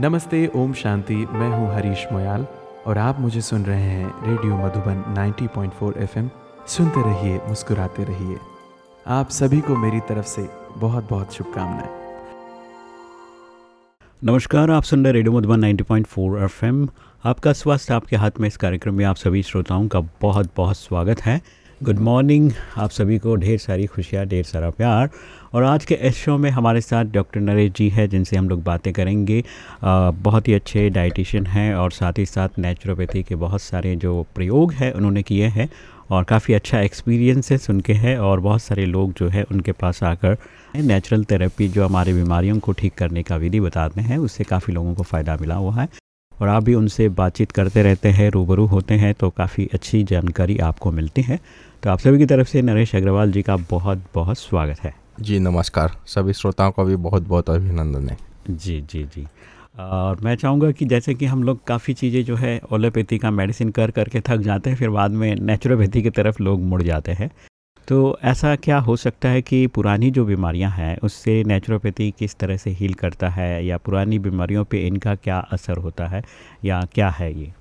नमस्ते, ओम शांति। मैं हूँ हरीश मोयाल और आप मुझे सुन रहे हैं रेडियो मधुबन 90.4 एफएम। सुनते रहिए, मुस्कुराते रहिए। आप सभी को मेरी तरफ़ से बहुत बहुत शुभकामनाएँ। नमस्कार, आप सुन रहे रेडियो मधुबन 90.4 एफएम। आपका स्वास्थ्य आपके हाथ में इस कार्यक्रम में आप सभी श्रोताओं का बहुत बहुत स्वागत है। गुड मॉर्निंग आप सभी को ढेर सारी खुशियाँ ढेर सारा प्यार। और आज के इस शो में हमारे साथ डॉक्टर नरेश जी हैं जिनसे हम लोग बातें करेंगे। आ, बहुत ही अच्छे डाइटिशियन हैं और साथ ही साथ नेचुरोपैथी के बहुत सारे जो प्रयोग हैं उन्होंने किए हैं और काफ़ी अच्छा एक्सपीरियंस है सुन के है और बहुत सारे लोग जो है उनके पास आकर नेचुरल थेरेपी जो हमारे बीमारियों को ठीक करने का विधि बताते हैं उससे काफ़ी लोगों को फ़ायदा मिला हुआ है। और आप भी उनसे बातचीत करते रहते हैं रूबरू होते हैं तो काफ़ी अच्छी जानकारी आपको मिलती है। तो आप सभी की तरफ़ से नरेश अग्रवाल जी का बहुत बहुत स्वागत है। जी नमस्कार। सभी श्रोताओं का भी बहुत बहुत अभिनंदन है। जी जी जी। और मैं चाहूँगा कि जैसे कि हम लोग काफ़ी चीज़ें जो है ओलोपैथी का मेडिसिन कर करके थक जाते हैं फिर बाद में नेचुरोपैथी की तरफ़ लोग मुड़ जाते हैं। तो ऐसा क्या हो सकता है कि पुरानी जो बीमारियाँ हैं उससे नेचुरोपैथी किस तरह से हील करता है या पुरानी बीमारियों पे इनका क्या असर होता है या क्या है ये?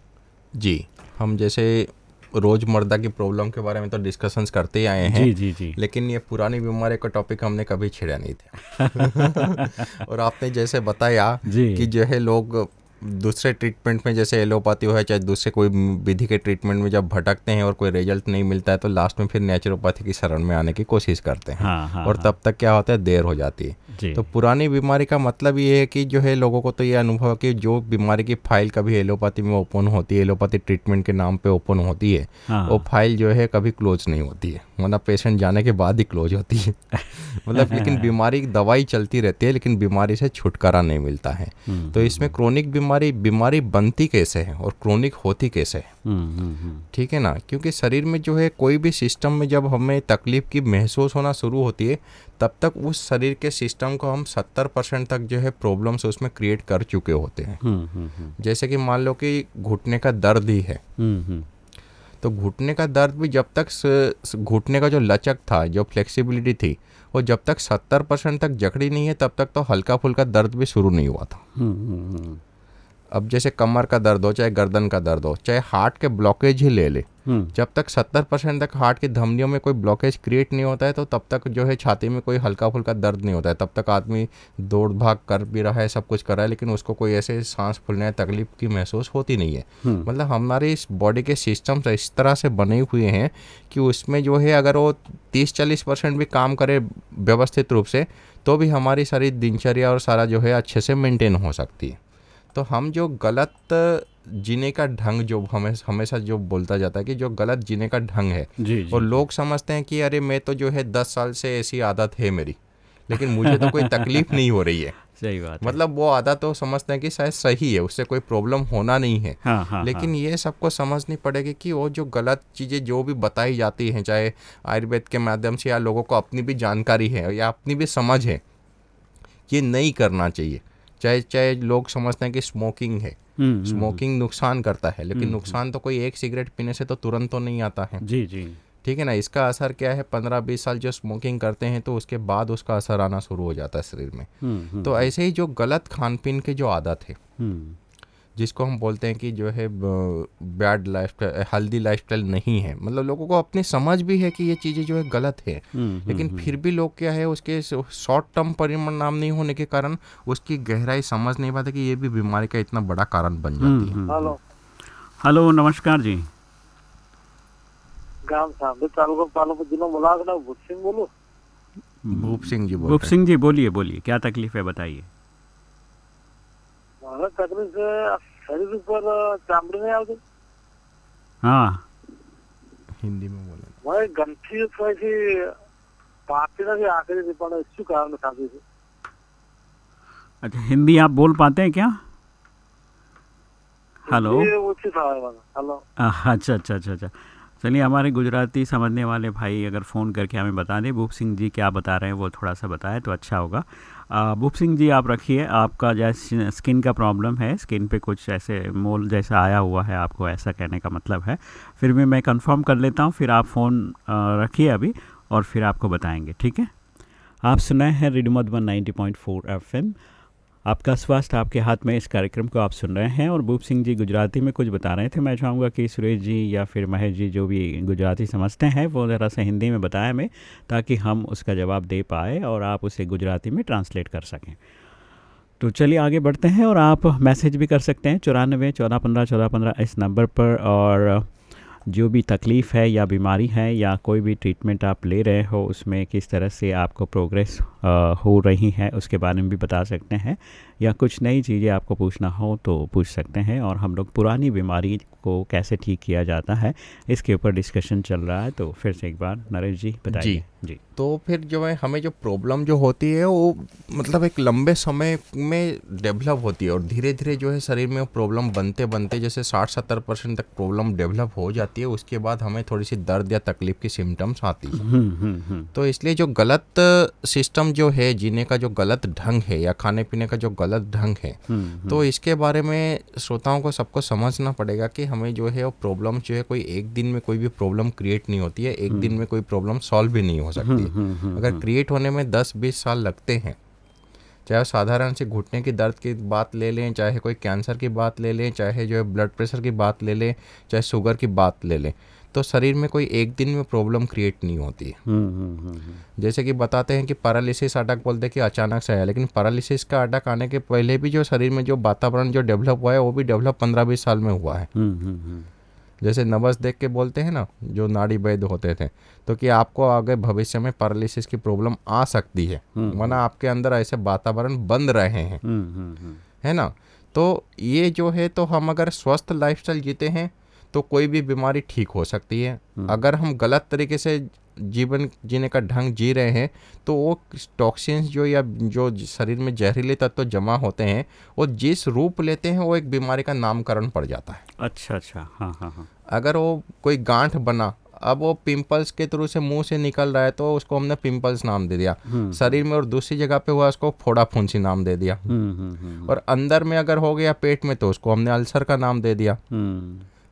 जी हम जैसे रोज़मर्दा की प्रॉब्लम के बारे में तो डिस्कशंस करते ही आए हैं। जी जी जी। लेकिन ये पुरानी बीमारी का टॉपिक हमने कभी छेड़ा नहीं था। और आपने जैसे बताया कि जो है लोग दूसरे ट्रीटमेंट में जैसे एलोपैथी हो चाहे दूसरे कोई विधि के ट्रीटमेंट में जब भटकते हैं और कोई रिज़ल्ट नहीं मिलता है तो लास्ट में फिर नेचुरोपैथी की शरण में आने की कोशिश करते हैं। हाँ हाँ और तब तक क्या होता है? देर हो जाती है। तो पुरानी बीमारी का मतलब ये है कि जो है लोगों को तो ये अनुभव है कि जो बीमारी की फ़ाइल कभी एलोपैथी में ओपन होती है एलोपैथी ट्रीटमेंट के नाम पे ओपन होती है हाँ। वो फ़ाइल जो है कभी क्लोज नहीं होती है। मतलब पेशेंट जाने के बाद ही क्लोज होती है। मतलब लेकिन बीमारी दवाई चलती रहती है लेकिन बीमारी से छुटकारा नहीं मिलता है। हम्म, तो इसमें क्रोनिक बीमारी बीमारी बनती कैसे है और क्रोनिक होती कैसे है? हम्म, हम्म, हम्म, ठीक है ना? क्योंकि शरीर में जो है कोई भी सिस्टम में जब हमें तकलीफ़ की महसूस होना शुरू होती है तब तक उस शरीर के सिस्टम को हम सत्तर परसेंट तक जो है प्रॉब्लम्स उसमें क्रिएट कर चुके होते हैं। हम्म, हम्म, हम्म, जैसे कि मान लो कि घुटने का दर्द ही है। हम्म, हम्म, तो घुटने का दर्द भी जब तक घुटने का जो लचक था जो फ्लेक्सिबिलिटी थी वो जब तक सत्तर परसेंट तक जकड़ी नहीं है तब तक तो हल्का फुल्का दर्द भी शुरू नहीं हुआ था। हम्म, हम्म, हम्म, अब जैसे कमर का दर्द हो चाहे गर्दन का दर्द हो चाहे हार्ट के ब्लॉकेज ही ले ले। हम्म, जब तक सत्तर परसेंट तक हार्ट की धमनियों में कोई ब्लॉकेज क्रिएट नहीं होता है तो तब तक जो है छाती में कोई हल्का फुल्का दर्द नहीं होता है। तब तक आदमी दौड़ भाग कर भी रहा है सब कुछ कर रहा है लेकिन उसको कोई ऐसे सांस फूलने तकलीफ़ की महसूस होती नहीं है। हम्म, मतलब हमारे इस बॉडी के सिस्टम्स इस तरह से बने हुए हैं कि उसमें जो है अगर वो तीस चालीस परसेंट भी काम करे व्यवस्थित रूप से तो भी हमारी सारी दिनचर्या और सारा जो है अच्छे से मेंटेन हो सकती है। तो हम जो गलत जीने का ढंग जो हमें हमेशा जो बोलता जाता है कि जो गलत जीने का ढंग है। जी जी। और लोग समझते हैं कि अरे मैं तो जो है दस साल से ऐसी आदत है मेरी लेकिन मुझे तो कोई तकलीफ़ नहीं हो रही है। सही बात है। मतलब वो आदत तो समझते हैं कि शायद सही है उससे कोई प्रॉब्लम होना नहीं है। हाँ हाँ लेकिन हाँ. ये सबको समझनी पड़ेगी कि वो जो गलत चीज़ें जो भी बताई जाती हैं चाहे आयुर्वेद के माध्यम से या लोगों को अपनी भी जानकारी है या अपनी भी समझ है ये नहीं करना चाहिए। चाहे चाहे लोग समझते हैं कि स्मोकिंग है। हम्म, हम्म, स्मोकिंग नुकसान करता है लेकिन हम्म, नुकसान तो कोई एक सिगरेट पीने से तो तुरंत तो नहीं आता है। जी जी। ठीक है ना इसका असर क्या है? पंद्रह बीस साल जो स्मोकिंग करते हैं तो उसके बाद उसका असर आना शुरू हो जाता है शरीर में। हम्म, हम्म, तो ऐसे ही जो गलत खान पीन के जो आदत है हम्म, जिसको हम बोलते हैं कि जो है बैड लाइफ हेल्दी लाइफस्टाइल नहीं है। मतलब लोगों को अपनी समझ भी है कि ये चीज़ें जो है गलत है। हम्म, लेकिन हम्म, फिर भी लोग क्या है उसके शॉर्ट टर्म परिणाम नहीं होने के कारण उसकी गहराई समझ नहीं पाते कि ये भी बीमारी का इतना बड़ा कारण बन हम्म, जाती है। हम्म, हॅलो। हेलो नमस्कार जी। बोलू। भूप सिंह जी भूप सिंह जी बोलिए बोलिए क्या तकलीफ़ है बताइए। मला तकलीफ है शरीर पर चामड़ी नहीं આવતી हाँ हिंदी में बोले મને ગંઠી પછી પાકી નથી આખરી પણ શું કારણ થતું છે अच्छा हिंदी आप बोल पाते हैं क्या हेलो એ ઓછી થાય મને હલો आह, अच्छा अच्छा अच्छा अच्छा चलिए हमारे गुजराती समझने वाले भाई अगर फ़ोन करके हमें बता दें भूप सिंह जी क्या बता रहे हैं वो थोड़ा सा बताएं तो अच्छा होगा आ, भूप सिंह जी, आप रखिए। आपका जैसे स्किन का प्रॉब्लम है, स्किन पे कुछ ऐसे मोल जैसा आया हुआ है आपको, ऐसा कहने का मतलब है। फिर भी मैं कंफर्म कर लेता हूँ, फिर आप फ़ोन रखिए अभी और फिर आपको बताएँगे, ठीक है? आप सुनाए हैं रेडियो मधुबन 90.4 एफएम। आपका स्वास्थ्य आपके हाथ में इस कार्यक्रम को आप सुन रहे हैं और भूप सिंह जी गुजराती में कुछ बता रहे थे। मैं चाहूँगा कि सुरेश जी या फिर महेश जी जो भी गुजराती समझते हैं, वो ज़रा सा हिंदी में बताएँ हमें, ताकि हम उसका जवाब दे पाए और आप उसे गुजराती में ट्रांसलेट कर सकें। तो चलिए आगे बढ़ते हैं और आप मैसेज भी कर सकते हैं, चौरानवे चौदह पंद्रह चौदह पंद्रह इस नंबर पर और जो भी तकलीफ़ है या बीमारी है या कोई भी ट्रीटमेंट आप ले रहे हो उसमें किस तरह से आपको प्रोग्रेस हो रही है उसके बारे में भी बता सकते हैं। या कुछ नई चीज़ें आपको पूछना हो तो पूछ सकते हैं और हम लोग पुरानी बीमारी को कैसे ठीक किया जाता है इसके ऊपर डिस्कशन चल रहा है तो फिर से एक बार नरेश जी बताइए। जी। जी। तो फिर जो है हमें जो प्रॉब्लम जो होती है वो मतलब एक लंबे समय में डेवलप होती है और धीरे धीरे जो है शरीर में प्रॉब्लम बनते बनते जैसे साठ सत्तर परसेंट तक प्रॉब्लम डेवलप हो जाती है उसके बाद हमें थोड़ी सी दर्द या तकलीफ़ की सिम्टम्स आती है हम्म, हम्म, हम्म। तो इसलिए जो गलत सिस्टम जो है जीने का जो गलत ढंग है या खाने पीने का जो गलत ढंग है तो इसके बारे में श्रोताओं को सबको समझना पड़ेगा कि हमें जो है वो प्रॉब्लम जो है कोई एक दिन में कोई भी प्रॉब्लम क्रिएट नहीं होती है एक दिन में कोई प्रॉब्लम सॉल्व भी नहीं हो सकती अगर क्रिएट। होने में दस बीस साल लगते हैं चाहे साधारण से घुटने की दर्द की बात ले लें चाहे कोई कैंसर की बात ले लें चाहे जो है ब्लड प्रेशर की बात ले लें चाहे शुगर की बात ले लें तो शरीर में कोई एक दिन में प्रॉब्लम क्रिएट नहीं होती है। जैसे कि बताते हैं कि पैरालिसिस अटैक बोलते हैं कि अचानक से आया लेकिन पैरालिसिस का अटैक आने के पहले भी जो शरीर में जो वातावरण जो डेवलप हुआ है वो भी डेवलप पंद्रह बीस साल में हुआ है। जैसे नवस देख के बोलते हैं ना जो नाड़ी वैद्य होते थे तो कि आपको आगे भविष्य में पैरालिसिस की प्रॉब्लम आ सकती है। हम्म, वरना हम्म। आपके अंदर ऐसे वातावरण बन रहे हैं। हम्म, है ना? तो ये जो है तो हम अगर स्वस्थ लाइफस्टाइल जीते हैं तो कोई भी बीमारी ठीक हो सकती है। अगर हम गलत तरीके से जीवन जीने का ढंग जी रहे हैं तो वो टॉक्सिन्स जो या जो शरीर में जहरीले तत्व तो जमा होते हैं वो जिस रूप लेते हैं वो एक बीमारी का नामकरण पड़ जाता है। अच्छा अच्छा। हाँ हाँ हाँ। अगर वो कोई गांठ बना अब वो पिंपल्स के थ्रू से मुँह से निकल रहा है तो उसको हमने पिंपल्स नाम दे दिया। हम्म। शरीर में और दूसरी जगह पे हुआ उसको फोड़ा फुंसी नाम दे दिया। हुँ, हुँ, हुँ, और अंदर में अगर हो गया पेट में तो उसको हमने अल्सर का नाम दे दिया।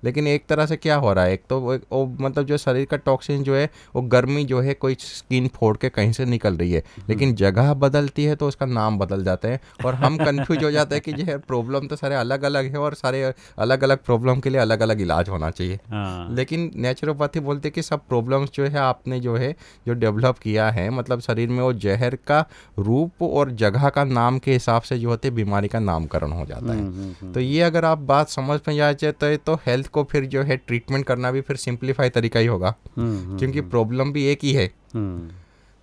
लेकिन एक तरह से क्या हो रहा है? एक तो वो, वो मतलब जो शरीर का टॉक्सिन जो है वो गर्मी जो है कोई स्किन फोड़ के कहीं से निकल रही है। लेकिन जगह बदलती है तो उसका नाम बदल जाते हैं और हम कंफ्यूज हो जाते हैं कि जो है प्रॉब्लम तो सारे अलग अलग है और सारे अलग अलग प्रॉब्लम के लिए अलग अलग इलाज होना चाहिए। हाँ। लेकिन नेचुरोपैथी बोलते कि सब प्रॉब्लम्स जो है आपने जो है जो डेवलप किया है मतलब शरीर में वो जहर का रूप और जगह का नाम के हिसाब से जो होते बीमारी का नामकरण हो जाता है। हम्म, हम्म, हम्म। तो ये अगर आप बात समझ में जाए तो हेल्थ को फिर जो है ट्रीटमेंट करना भी फिर सिंप्लीफाई तरीका ही होगा। हम्म, हम्म, क्योंकि प्रॉब्लम हम्म। भी एक ही है।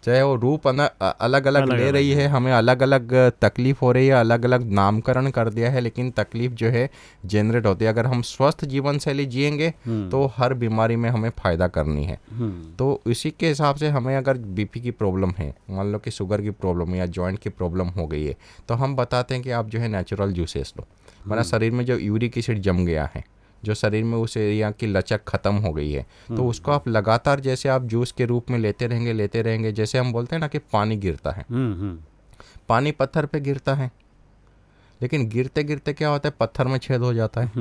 चाहे वो रूप अलग अलग ले रही है। हमें अलग अलग तकलीफ़ हो रही है अलग अलग नामकरण कर दिया है लेकिन तकलीफ़ जो है जेनरेट होती है। अगर हम स्वस्थ जीवन शैली जिएँगे तो हर बीमारी में हमें फ़ायदा करनी है। तो इसी के हिसाब से हमें अगर बीपी की प्रॉब्लम है मान लो कि शुगर की प्रॉब्लम या जॉइंट की प्रॉब्लम हो गई है तो हम बताते हैं कि आप जो है नेचुरल जूसेस लो। मेरा शरीर में जो यूरिक एसिड जम गया है जो शरीर में उस एरिया की लचक ख़त्म हो गई है। तो हम्म। उसको आप लगातार जैसे आप जूस के रूप में लेते रहेंगे लेते रहेंगे जैसे हम बोलते हैं ना कि पानी गिरता है। हम्म, हम्म। पानी पत्थर पे गिरता है। लेकिन गिरते गिरते क्या होता है? पत्थर में छेद हो जाता है।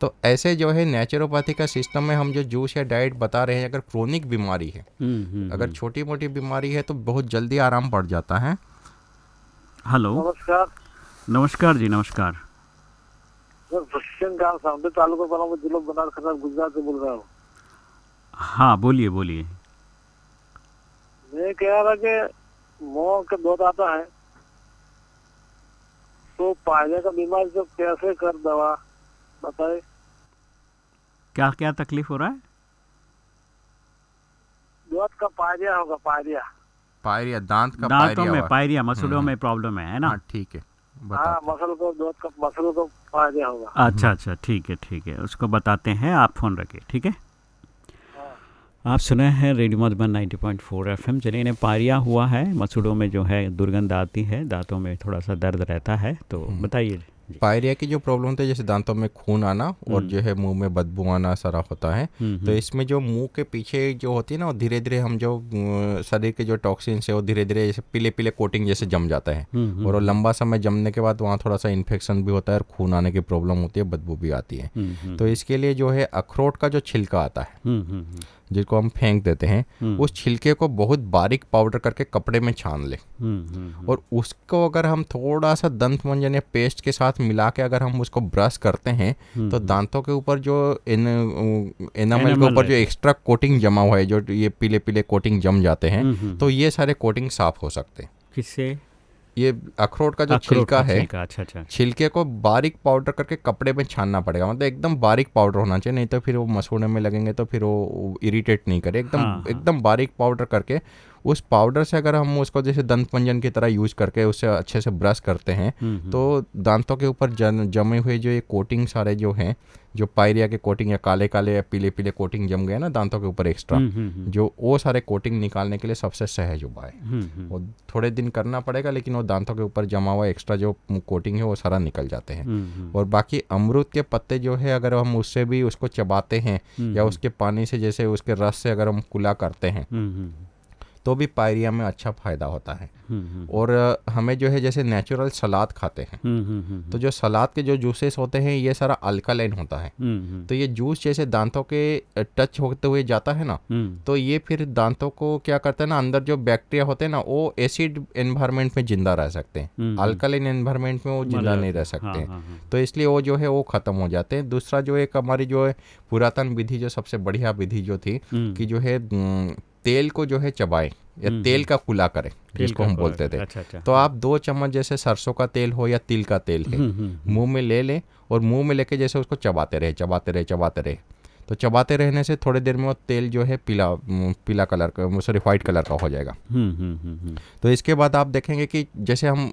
तो ऐसे जो है नेचुरोपैथी का सिस्टम में हम जो जूस या डाइट बता रहे हैं अगर क्रोनिक बीमारी है अगर छोटी मोटी बीमारी है तो बहुत जल्दी आराम पड़ जाता है। हेलो। नमस्कार। नमस्कार जी नमस्कार। सर गाँव सामने तालुका पलामू जिला बनारस गुजरात से बोल रहा हूँ। हाँ बोलिए बोलिए। मैं कह रहा कि मोह का दौर आता है तो पायने का बीमारी तो कैसे कर दवा बताए। क्या क्या तकलीफ़ हो रहा है? दांत का पायरिया होगा पायरिया। पायरिया दांत का दांतों में पायरिया मसूड़ों हम्म। में प्रॉब्लम है ना? हाँ, ठीक है। हाँ, मसल को को मसल को फ़ायदा होगा। अच्छा अच्छा ठीक है ठीक है। उसको बताते हैं आप फ़ोन रखिए ठीक है? हाँ। आप सुने हैं रेडियो मधुबन 90.4 एफएम। चलिए इन्हें पारिया हुआ है मसूड़ों में जो है दुर्गंध आती है दांतों में थोड़ा सा दर्द रहता है तो हम्म। बताइए। पायरिया की जो प्रॉब्लम होती है जैसे दांतों में खून आना और हम्म। जो है मुँह में बदबू आना सारा होता है। हम्म, तो इसमें जो मुँह के पीछे जो होती है ना वो धीरे धीरे हम जो शरीर के जो टॉक्सिन है वो धीरे धीरे जैसे पीले पीले कोटिंग जैसे जम जाता है। और वो लंबा समय जमने के बाद वहाँ थोड़ा सा इन्फेक्शन भी होता है और खून आने की प्रॉब्लम होती है बदबू भी आती है। तो इसके लिए जो है अखरोट का जो छिलका आता है जिसको हम फेंक देते हैं हम्म। उस छिलके को बहुत बारीक पाउडर करके कपड़े में छान ले। हम्म, हम्म, और उसको अगर हम थोड़ा सा दंत मंजन या पेस्ट के साथ मिला के अगर हम उसको ब्रश करते हैं तो दांतों के ऊपर जो इन एनामल के ऊपर जो एक्स्ट्रा कोटिंग जमा हुआ है जो ये पीले पीले कोटिंग जम जाते हैं तो ये सारे कोटिंग साफ़ हो सकते हैं। किससे? ये अखरोट का जो अखरोट छिलका है छिलका, अच्छा अच्छा। छिलके को बारीक पाउडर करके कपड़े में छानना पड़ेगा। मतलब एकदम बारीक पाउडर होना चाहिए नहीं तो फिर वो मसूड़े में लगेंगे तो फिर वो इरिटेट नहीं करे। एकदम हाँ, हाँ। एकदम बारीक पाउडर करके उस पाउडर से अगर हम उसको जैसे दंत पंजन की तरह यूज़ करके उससे अच्छे से ब्रश करते हैं हम्म, हम्म, तो दांतों के ऊपर जमे हुए जो ये कोटिंग सारे जो हैं जो पायरिया के कोटिंग या काले काले या पीले पीले कोटिंग जम गए ना दांतों के ऊपर एक्स्ट्रा हम्म, जो वो सारे कोटिंग निकालने के लिए सबसे सहज उपाय है। वो थोड़े दिन करना पड़ेगा लेकिन वो दांतों के ऊपर जमा हुआ एक्स्ट्रा जो कोटिंग है वो सारा निकल जाते हैं। और बाकी अमरूद के पत्ते जो है अगर हम उससे भी उसको चबाते हैं या उसके पानी से जैसे उसके रस से अगर हम कुला करते हैं तो भी पायरिया में अच्छा फ़ायदा होता है। हम्म, हम्म, और हमें जो है जैसे नेचुरल सलाद खाते हैं। हम्म, हम्म, हम्म, तो जो सलाद के जो जूसेस होते हैं ये सारा अल्कालाइन होता है। हम्म, हम्म, तो ये जूस जैसे दांतों के टच होते हुए जाता है ना हम्म, तो ये फिर दांतों को क्या करता है ना अंदर जो बैक्टीरिया होते हैं ना वो एसिड एनवायरनमेंट में ज़िंदा रह सकते हैं। हम्म, अल्कालाइन एनवायरनमेंट में वो ज़िंदा नहीं रह सकते हैं। हाँ, हाँ, हाँ, तो इसलिए वो जो है वो ख़त्म हो जाते हैं। दूसरा जो एक हमारी जो है पुरातन विधि जो सबसे बढ़िया विधि जो थी हम्म, कि जो है तेल को जो है चबाएँ या हम्म, तेल का कुला करें जिसको हम बोलते थे। अच्छा अच्छा। तो आप दो चम्मच जैसे सरसों का तेल हो या तिल का तेल है हम्म, हम्म, मुँह में ले लें और मुँह में लेके जैसे उसको चबाते रहे चबाते रहे चबाते रहे। तो चबाते रहने से थोड़ी देर में वो तेल जो है पीला पीला कलर का सॉरी वाइट कलर का हो जाएगा। हम्म, हम्म, हम्म, हम्म, तो इसके बाद आप देखेंगे कि जैसे हम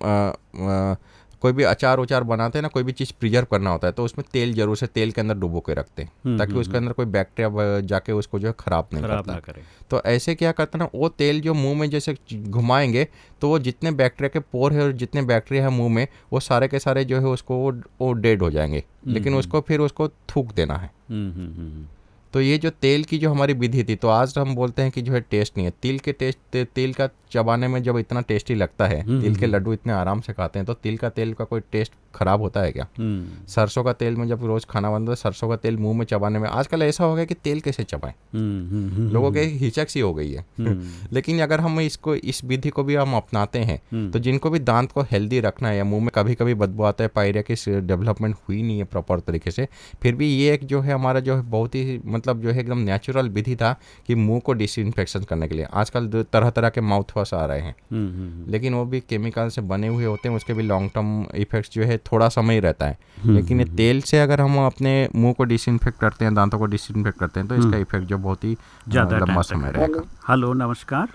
कोई भी अचार उचार बनाते हैं ना कोई भी चीज़ प्रिजर्व करना होता है तो उसमें तेल ज़रूर से तेल के अंदर डुबो के रखते हैं हम्म, ताकि हम्म, उसके अंदर कोई बैक्टीरिया जाके उसको जो है खराब नहीं खराब करता। करे। तो ऐसे क्या करते ना वो तेल जो मुँह में जैसे घुमाएँगे तो वो जितने बैक्टीरिया के पोर है और जितने बैक्टीरिया है मुँह में वो सारे के सारे जो है उसको वो, डेड हो जाएँगे लेकिन हम्म। उसको फिर उसको थूक देना है। हम्म, हम्म, हम्म, तो ये जो तेल की जो हमारी विधि थी तो आज हम बोलते हैं कि जो है टेस्ट नहीं है। तिल के टेस्ट ते, तिल का चबाने में जब इतना टेस्टी लगता है हम्म, तिल के हम्म। लड्डू इतने आराम से खाते हैं तो तिल का तेल का कोई टेस्ट खराब होता है क्या? हम्म, सरसों का तेल में जब रोज खाना बनता है सरसों का तेल मुँह में चबाने में आजकल ऐसा हो गया कि तेल कैसे चबाएँ? हम्म, हम्म, हम्म, लोगों के हिचक सी हो गई है। हम्म, लेकिन अगर हम इसको इस विधि को भी हम अपनाते हैं हम्म, तो जिनको भी दांत को हेल्दी रखना है या मुँह में कभी कभी बदबू आता है पायरिया की डेवलपमेंट हुई नहीं है प्रॉपर तरीके से फिर भी ये एक जो है हमारा जो है बहुत ही मतलब जो है एकदम नेचुरल विधि था कि मुँह को डिसइंफेक्शन करने के लिए। आजकल तरह तरह के माउथ वॉश आ रहे हैं। हम्म, हम्म, लेकिन वो भी केमिकल से बने हुए होते हैं उसके भी लॉन्ग टर्म इफेक्ट्स जो है थोड़ा समय ही रहता है। हम्म, लेकिन ये तेल से अगर हम अपने मुँह को डिसइंफेक्ट करते हैं दांतों को डिसइंफेक्ट करते हैं तो इसका इफ़ेक्ट जो बहुत ही ज़्यादा लंबा समय रहेगा। हेलो नमस्कार।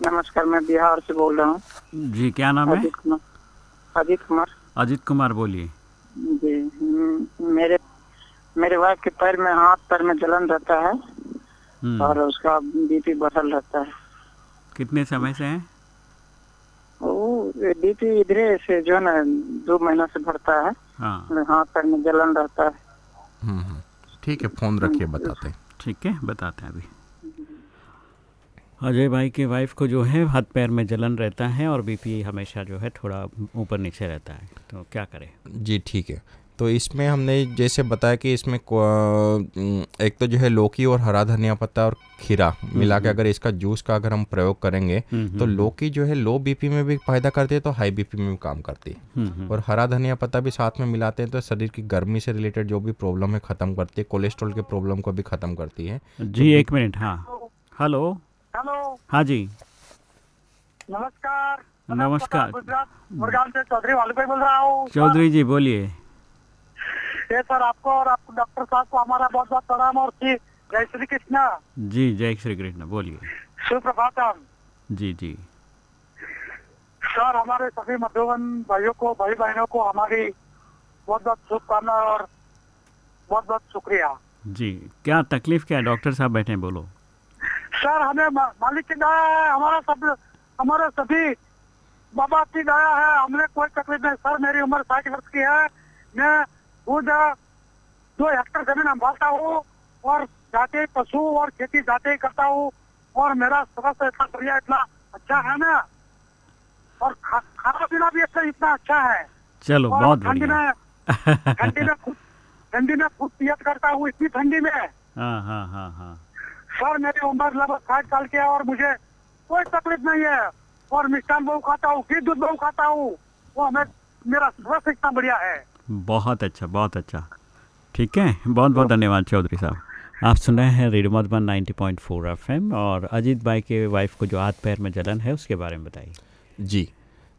नमस्कार मैं बिहार से बोल रहा हूँ। जी क्या नाम है? अजित कुमार। अजित कुमार। अजित कुमार बोलिए। जी हम्म, मेरे मेरे वाइफ के पैर में हाथ पैर में जलन रहता है हम्म, और उसका बीपी बढ़ल रहता है। कितने समय से है? वो बीपी इधरे से जो है ना दो महीना से बढ़ता है। हाँ। हाथ पैर में जलन रहता है। हम्म, हम्म। ठीक है फ़ोन रखिए बताते हैं। ठीक है बताते हैं अभी। अजय भाई के वाइफ को जो है हाथ पैर में जलन रहता है और बीपी हमेशा जो है थोड़ा ऊपर नीचे रहता है। तो क्या करें? जी ठीक है। तो इसमें हमने जैसे बताया कि इसमें एक तो जो है लौकी और हरा धनिया पत्ता और खीरा मिला के अगर इसका जूस का अगर हम प्रयोग करेंगे हम्म, तो हम्म, लौकी जो है लो बीपी में भी फ़ायदा करती है तो हाई बीपी में भी काम करती है। हम्म, हम्म, और हरा धनिया पत्ता भी साथ में मिलाते हैं तो शरीर की गर्मी से रिलेटेड जो भी प्रॉब्लम है ख़त्म करती है कोलेस्ट्रॉल के प्रॉब्लम को भी ख़त्म करती है। जी एक मिनट हाँ। हेलो। हेलो। हाँ जी। नमस्कार। नमस्कार। गुजरात से चौधरी वालू बोल रहा हूँ। चौधरी जी बोलिए। ये सर आपको और आपको डॉक्टर साहब को हमारा बहुत बहुत प्रणाम और जी जय श्री कृष्णा। जी जय श्री कृष्ण बोलिए। सुप्रभातम। जी जी। सर हमारे सभी मधुबन भाइयों को भाई बहनों को हमारी बहुत बहुत शुभकामना और बहुत बहुत शुक्रिया। जी क्या तकलीफ़ क्या है? डॉक्टर साहब बैठे हैं बोलो। सर हमें मालिक की दया है हमारा सब हमारे सभी बाबा की दया है हमने कोई तकलीफ़ नहीं। सर मेरी उम्र साठ वर्ष की है मैं खुद दो हेक्टर ज़मीन संभालता हूँ और जाते पशु और खेती जाते ही करता हूँ और मेरा स्वास्थ्य इतना बढ़िया इतना अच्छा है ना? और खा, खाना पीना भी इतना इतना अच्छा है। चलो बहुत ठंडी में ठंडी में ठंडी में खुद पियत करता हूँ इतनी ठंडी में। हाँ हाँ हाँ हाँ। सर मेरी उम्र लगभग साठ साल की है और मुझे कोई तकलीफ़ नहीं है। और मिष्ठान बहु खाता हूँ घी दूध बहु खाता हूँ। वो हमें मेरा स्वास्थ्य इतना बढ़िया है। बहुत अच्छा बहुत अच्छा। ठीक है बहुत बहुत धन्यवाद चौधरी साहब। आप सुन रहे हैं radio Madhuban ninety point four FM और अजीत भाई के वाइफ को जो हाथ पैर में जलन है, उसके बारे में बताइए। जी।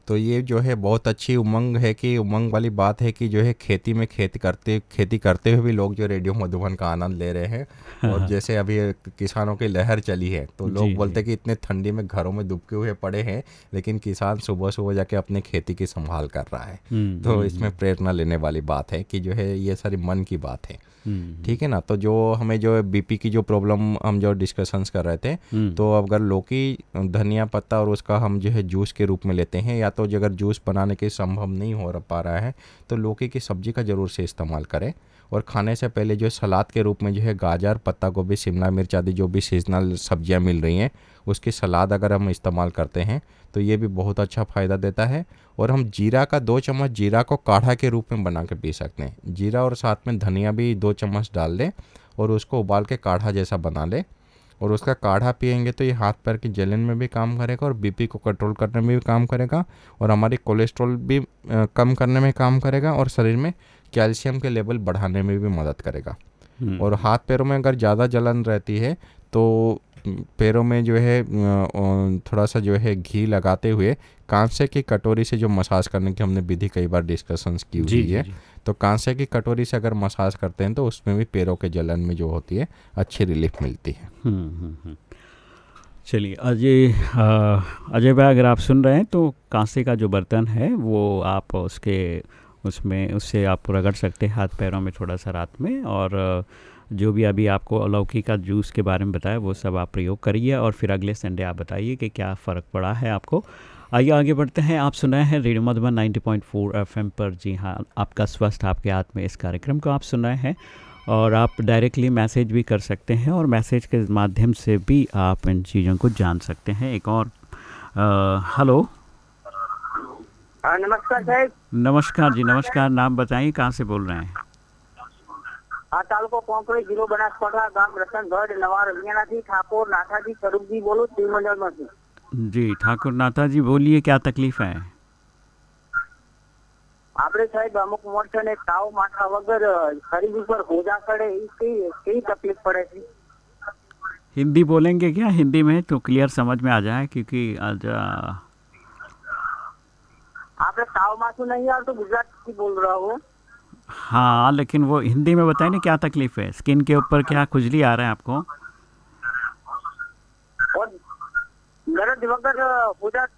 तो ये जो है बहुत अच्छी उमंग है कि उमंग वाली बात है कि जो है खेती में खेती करते खेती करते हुए भी लोग जो रेडियो मधुबन का आनंद ले रहे हैं। और जैसे अभी किसानों की लहर चली है तो लोग बोलते हैं कि इतने ठंडी में घरों में दुबके हुए पड़े हैं लेकिन किसान सुबह सुबह जाके अपने खेती की संभाल कर रहा है। हम्म, तो इसमें प्रेरणा लेने वाली बात है कि जो है ये सारी मन की बात है। हम्म, ठीक है ना? तो जो हमें जो बीपी की जो प्रॉब्लम हम जो डिस्कशंस कर रहे थे हम्म, तो अगर लौकी धनिया पत्ता और उसका हम जो है जूस के रूप में लेते हैं या तो अगर जूस बनाने के संभव नहीं हो पा रहा है तो लौकी की सब्ज़ी का ज़रूर से इस्तेमाल करें। और खाने से पहले जो है सलाद के रूप में जो है गाजर, पत्ता गोभी, शिमला मिर्च आदि जो भी सीजनल सब्ज़ियाँ मिल रही हैं, उसकी सलाद अगर हम इस्तेमाल करते हैं तो ये भी बहुत अच्छा फ़ायदा देता है। और हम जीरा का दो चम्मच, जीरा को काढ़ा के रूप में बना के पी सकते हैं। जीरा और साथ में धनिया भी दो चम्मच डाल दें और उसको उबाल के काढ़ा जैसा बना लें। और उसका काढ़ा पियेंगे तो ये हाथ पैर की जलन में भी काम करेगा और बीपी को कंट्रोल करने में भी काम करेगा और हमारी कोलेस्ट्रॉल भी कम करने में काम करेगा और शरीर में कैल्शियम के लेवल बढ़ाने में भी मदद करेगा। हम्म, और हाथ पैरों में अगर ज़्यादा जलन रहती है तो पैरों में जो है थोड़ा सा जो है घी लगाते हुए कांसे की कटोरी से जो मसाज करने की हमने विधि कई बार डिस्कशंस की हुई है। जी तो कांसे की कटोरी से अगर मसाज करते हैं तो उसमें भी पैरों के जलन में जो होती है अच्छी रिलीफ मिलती है। हम्म, हम्म, हम्म। चलिए अजय अजय भाई अगर आप सुन रहे हैं तो कांसे का जो बर्तन है वो आप उसके उसमें उससे आप रगड़ सकते हैं हाथ पैरों में थोड़ा सा रात में और जो भी अभी आपको लौकी का जूस के बारे में बताया वो सब आप प्रयोग करिए और फिर अगले संडे आप बताइए कि क्या फ़र्क पड़ा है आपको। आइए आगे बढ़ते हैं। आप सुन रहे हैं रेडियो मधुबन 90.4 एफएम पर। जी हाँ आपका स्वस्थ आपके हाथ में इस कार्यक्रम को आप सुन रहे हैं और आप डायरेक्टली मैसेज भी कर सकते हैं और मैसेज के माध्यम से भी आप इन चीज़ों को जान सकते हैं। एक और हेलो। हाँ नमस्कार साहब। नमस्कार जी नमस्कार। नाम बताइए कहाँ से बोल रहे हैं? આ તાલુકો કોંકણી જિલ્લો બનાસકાંઠા ગામ રતનગઢ નવા રવિયાણાથી ઠાકોર નાથાજી સ્વરૂપજી બોલું શ્રીમંડળમાંથી जी ठाकुर नाथा जी बोलिए क्या तकलीफ है આપણે સાહેબ અમુક મોરસાને તાવ માથા વગર શરીર ઉપર હોજા ચડે એ કઈ કઈ તકલીફ પડે છે हिंदी बोलेंगे क्या हिंदी में तो क्लियर समझ में आ जाए क्योंकि आज अ, આપણે તાવ માથું નહીં આવતું ગુજરાતી બોલ रहा हूँ हाँ लेकिन वो हिंदी में बताए ना क्या तकलीफ़ है? स्किन के ऊपर क्या खुजली आ रहा है आपको?